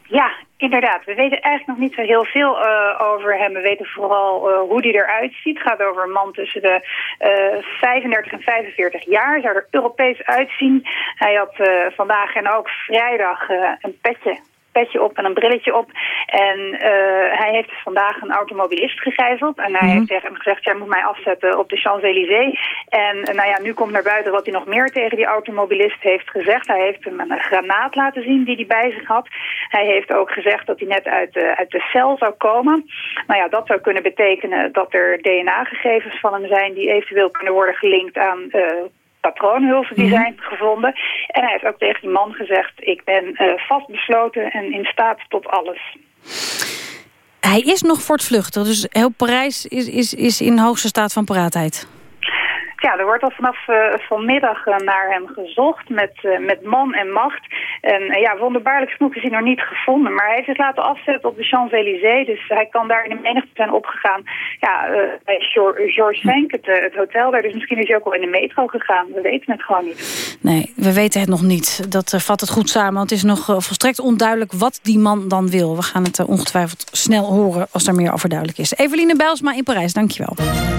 Ja, inderdaad. We weten eigenlijk nog niet zo heel veel eh, over hem. We weten vooral eh, hoe hij eruit ziet. Het gaat over een man tussen de eh 35 en 45 jaar. Zou er Europees uitzien. Hij had vandaag en ook vrijdag een petje petje op en een brilletje op. En eh, hij heeft dus vandaag een automobilist gegijzeld. En hij Mhm. heeft tegen hem gezegd, jij moet mij afzetten op de Champs-Élysées. En eh, nou ja, nu komt naar buiten wat hij nog meer tegen die automobilist heeft gezegd. Hij heeft hem een granaat laten zien die hij bij zich had. Hij heeft ook gezegd dat hij net uit de, uit de cel zou komen. Nou ja, dat zou kunnen betekenen dat er DNA-gegevens van hem zijn... die eventueel kunnen worden gelinkt aan... eh patroonhulzen die zijn gevonden. En hij heeft ook tegen die man gezegd... ik ben eh, vastbesloten en in staat tot alles. Hij is nog voortvluchtig. Dus heel Parijs is, is, is in hoogste staat van paraatheid. Ja, er wordt al vanaf eh, vanmiddag eh, naar hem gezocht met, eh, met man en macht. En ja, wonderbaarlijk genoeg is hij nog niet gevonden. Maar hij heeft zich laten afzetten op de Champs-Élysées. Dus hij kan daar in de menigte zijn opgegaan. Ja, eh, bij Geor- Georges Venk, het, het hotel daar. Dus misschien is hij ook al in de metro gegaan. We weten het gewoon niet. Nee, we weten het nog niet. Dat vat het goed samen. Want het is nog volstrekt onduidelijk wat die man dan wil. We gaan het ongetwijfeld snel horen als er meer over duidelijk is. Eveline Bijlsma in Parijs, dankjewel.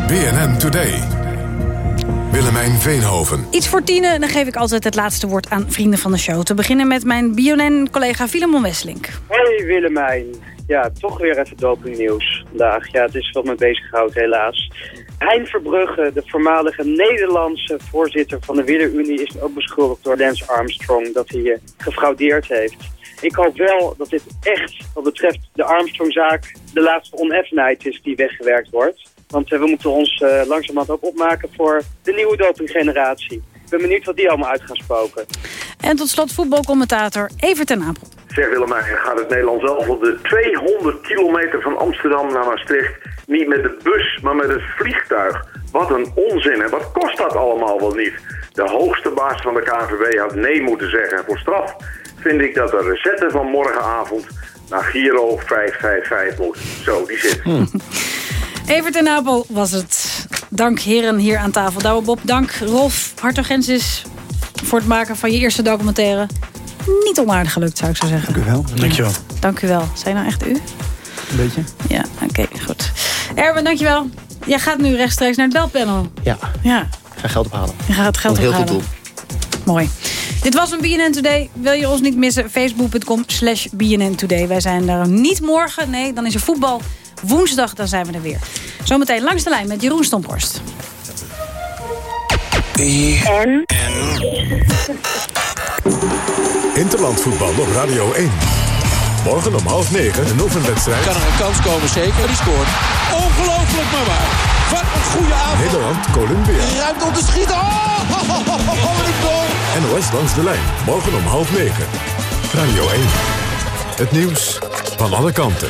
BNN Today. Willemijn Veenhoven. Iets voor tienen, dan geef ik altijd het laatste woord aan vrienden van de show. Te beginnen met mijn BNN-collega Filemon Wesselink. Hey Willemijn. Ja, toch weer even dopingnieuws vandaag. Ja, het is wat me bezighoudt helaas. Hein Verbrugge, de voormalige Nederlandse voorzitter van de Wielerunie... is ook beschuldigd door Lance Armstrong dat hij eh, gefraudeerd heeft. Ik hoop wel dat dit echt, wat betreft de Armstrong-zaak... de laatste oneffenheid is die weggewerkt wordt. Want eh, we moeten ons eh, langzamerhand ook opmaken voor de nieuwe dopinggeneratie. Ik ben benieuwd wat die allemaal uit gaan spoken. En tot slot voetbalcommentator Evert ten Apel. Zeg Willemijn, gaat het Nederland zelf op de 200 kilometer van Amsterdam naar Maastricht niet met de bus, maar met het vliegtuig? Wat een onzin en wat kost dat allemaal wel niet? De hoogste baas van de KNVB had nee moeten zeggen. En voor straf vind ik dat de recette van morgenavond naar Giro 555 moet. Zo, die zit. (laughs) Evert ten Apel was het. Dank heren hier aan tafel. Douwe Bob, dank Rolf Hartogensis voor het maken van je eerste documentaire. Niet onaardig gelukt, zou ik zo zeggen. Dank u wel. Dankjewel. Dank u wel. Zijn nou echt u? Een beetje. Ja, oké, goed. Erwin, dankjewel. Jij gaat nu rechtstreeks naar het belpanel. Ja, Ja, ik ga geld ophalen. je gaat het geld een heel ophalen. goed doel. Mooi. Dit was een BNN Today. Wil je ons niet missen? Facebook.com slash BNN Today. Wij zijn er niet morgen. Nee, dan is er voetbal. Woensdag, dan zijn we er weer. Zometeen langs de lijn met Jeroen Stomporst. En? Interlandvoetbal op Radio 1. Morgen om half negen een oefenwedstrijd. Kan er een kans komen, zeker. Die scoort. Ongelooflijk maar waar. Wat een goede avond. Nederland-Colombia. Ruimte om te schieten. Oh, oh, oh, oh, oh, wat een goal. NOS langs de lijn. Morgen om half negen. Radio 1. Het nieuws van alle kanten.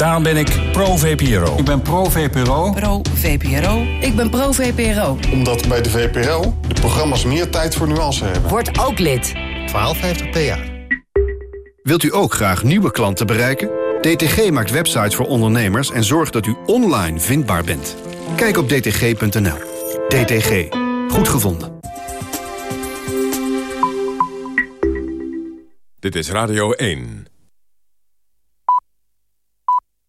Daarom ben ik pro-VPRO. Ik ben pro-VPRO. Pro-VPRO. Ik ben pro-VPRO. Omdat bij de VPRO de programma's meer tijd voor nuance hebben. Word ook lid. 1250 PA. Wilt u ook graag nieuwe klanten bereiken? DTG maakt websites voor ondernemers en zorgt dat u online vindbaar bent. Kijk op dtg.nl. DTG. Goed gevonden. Dit is Radio 1.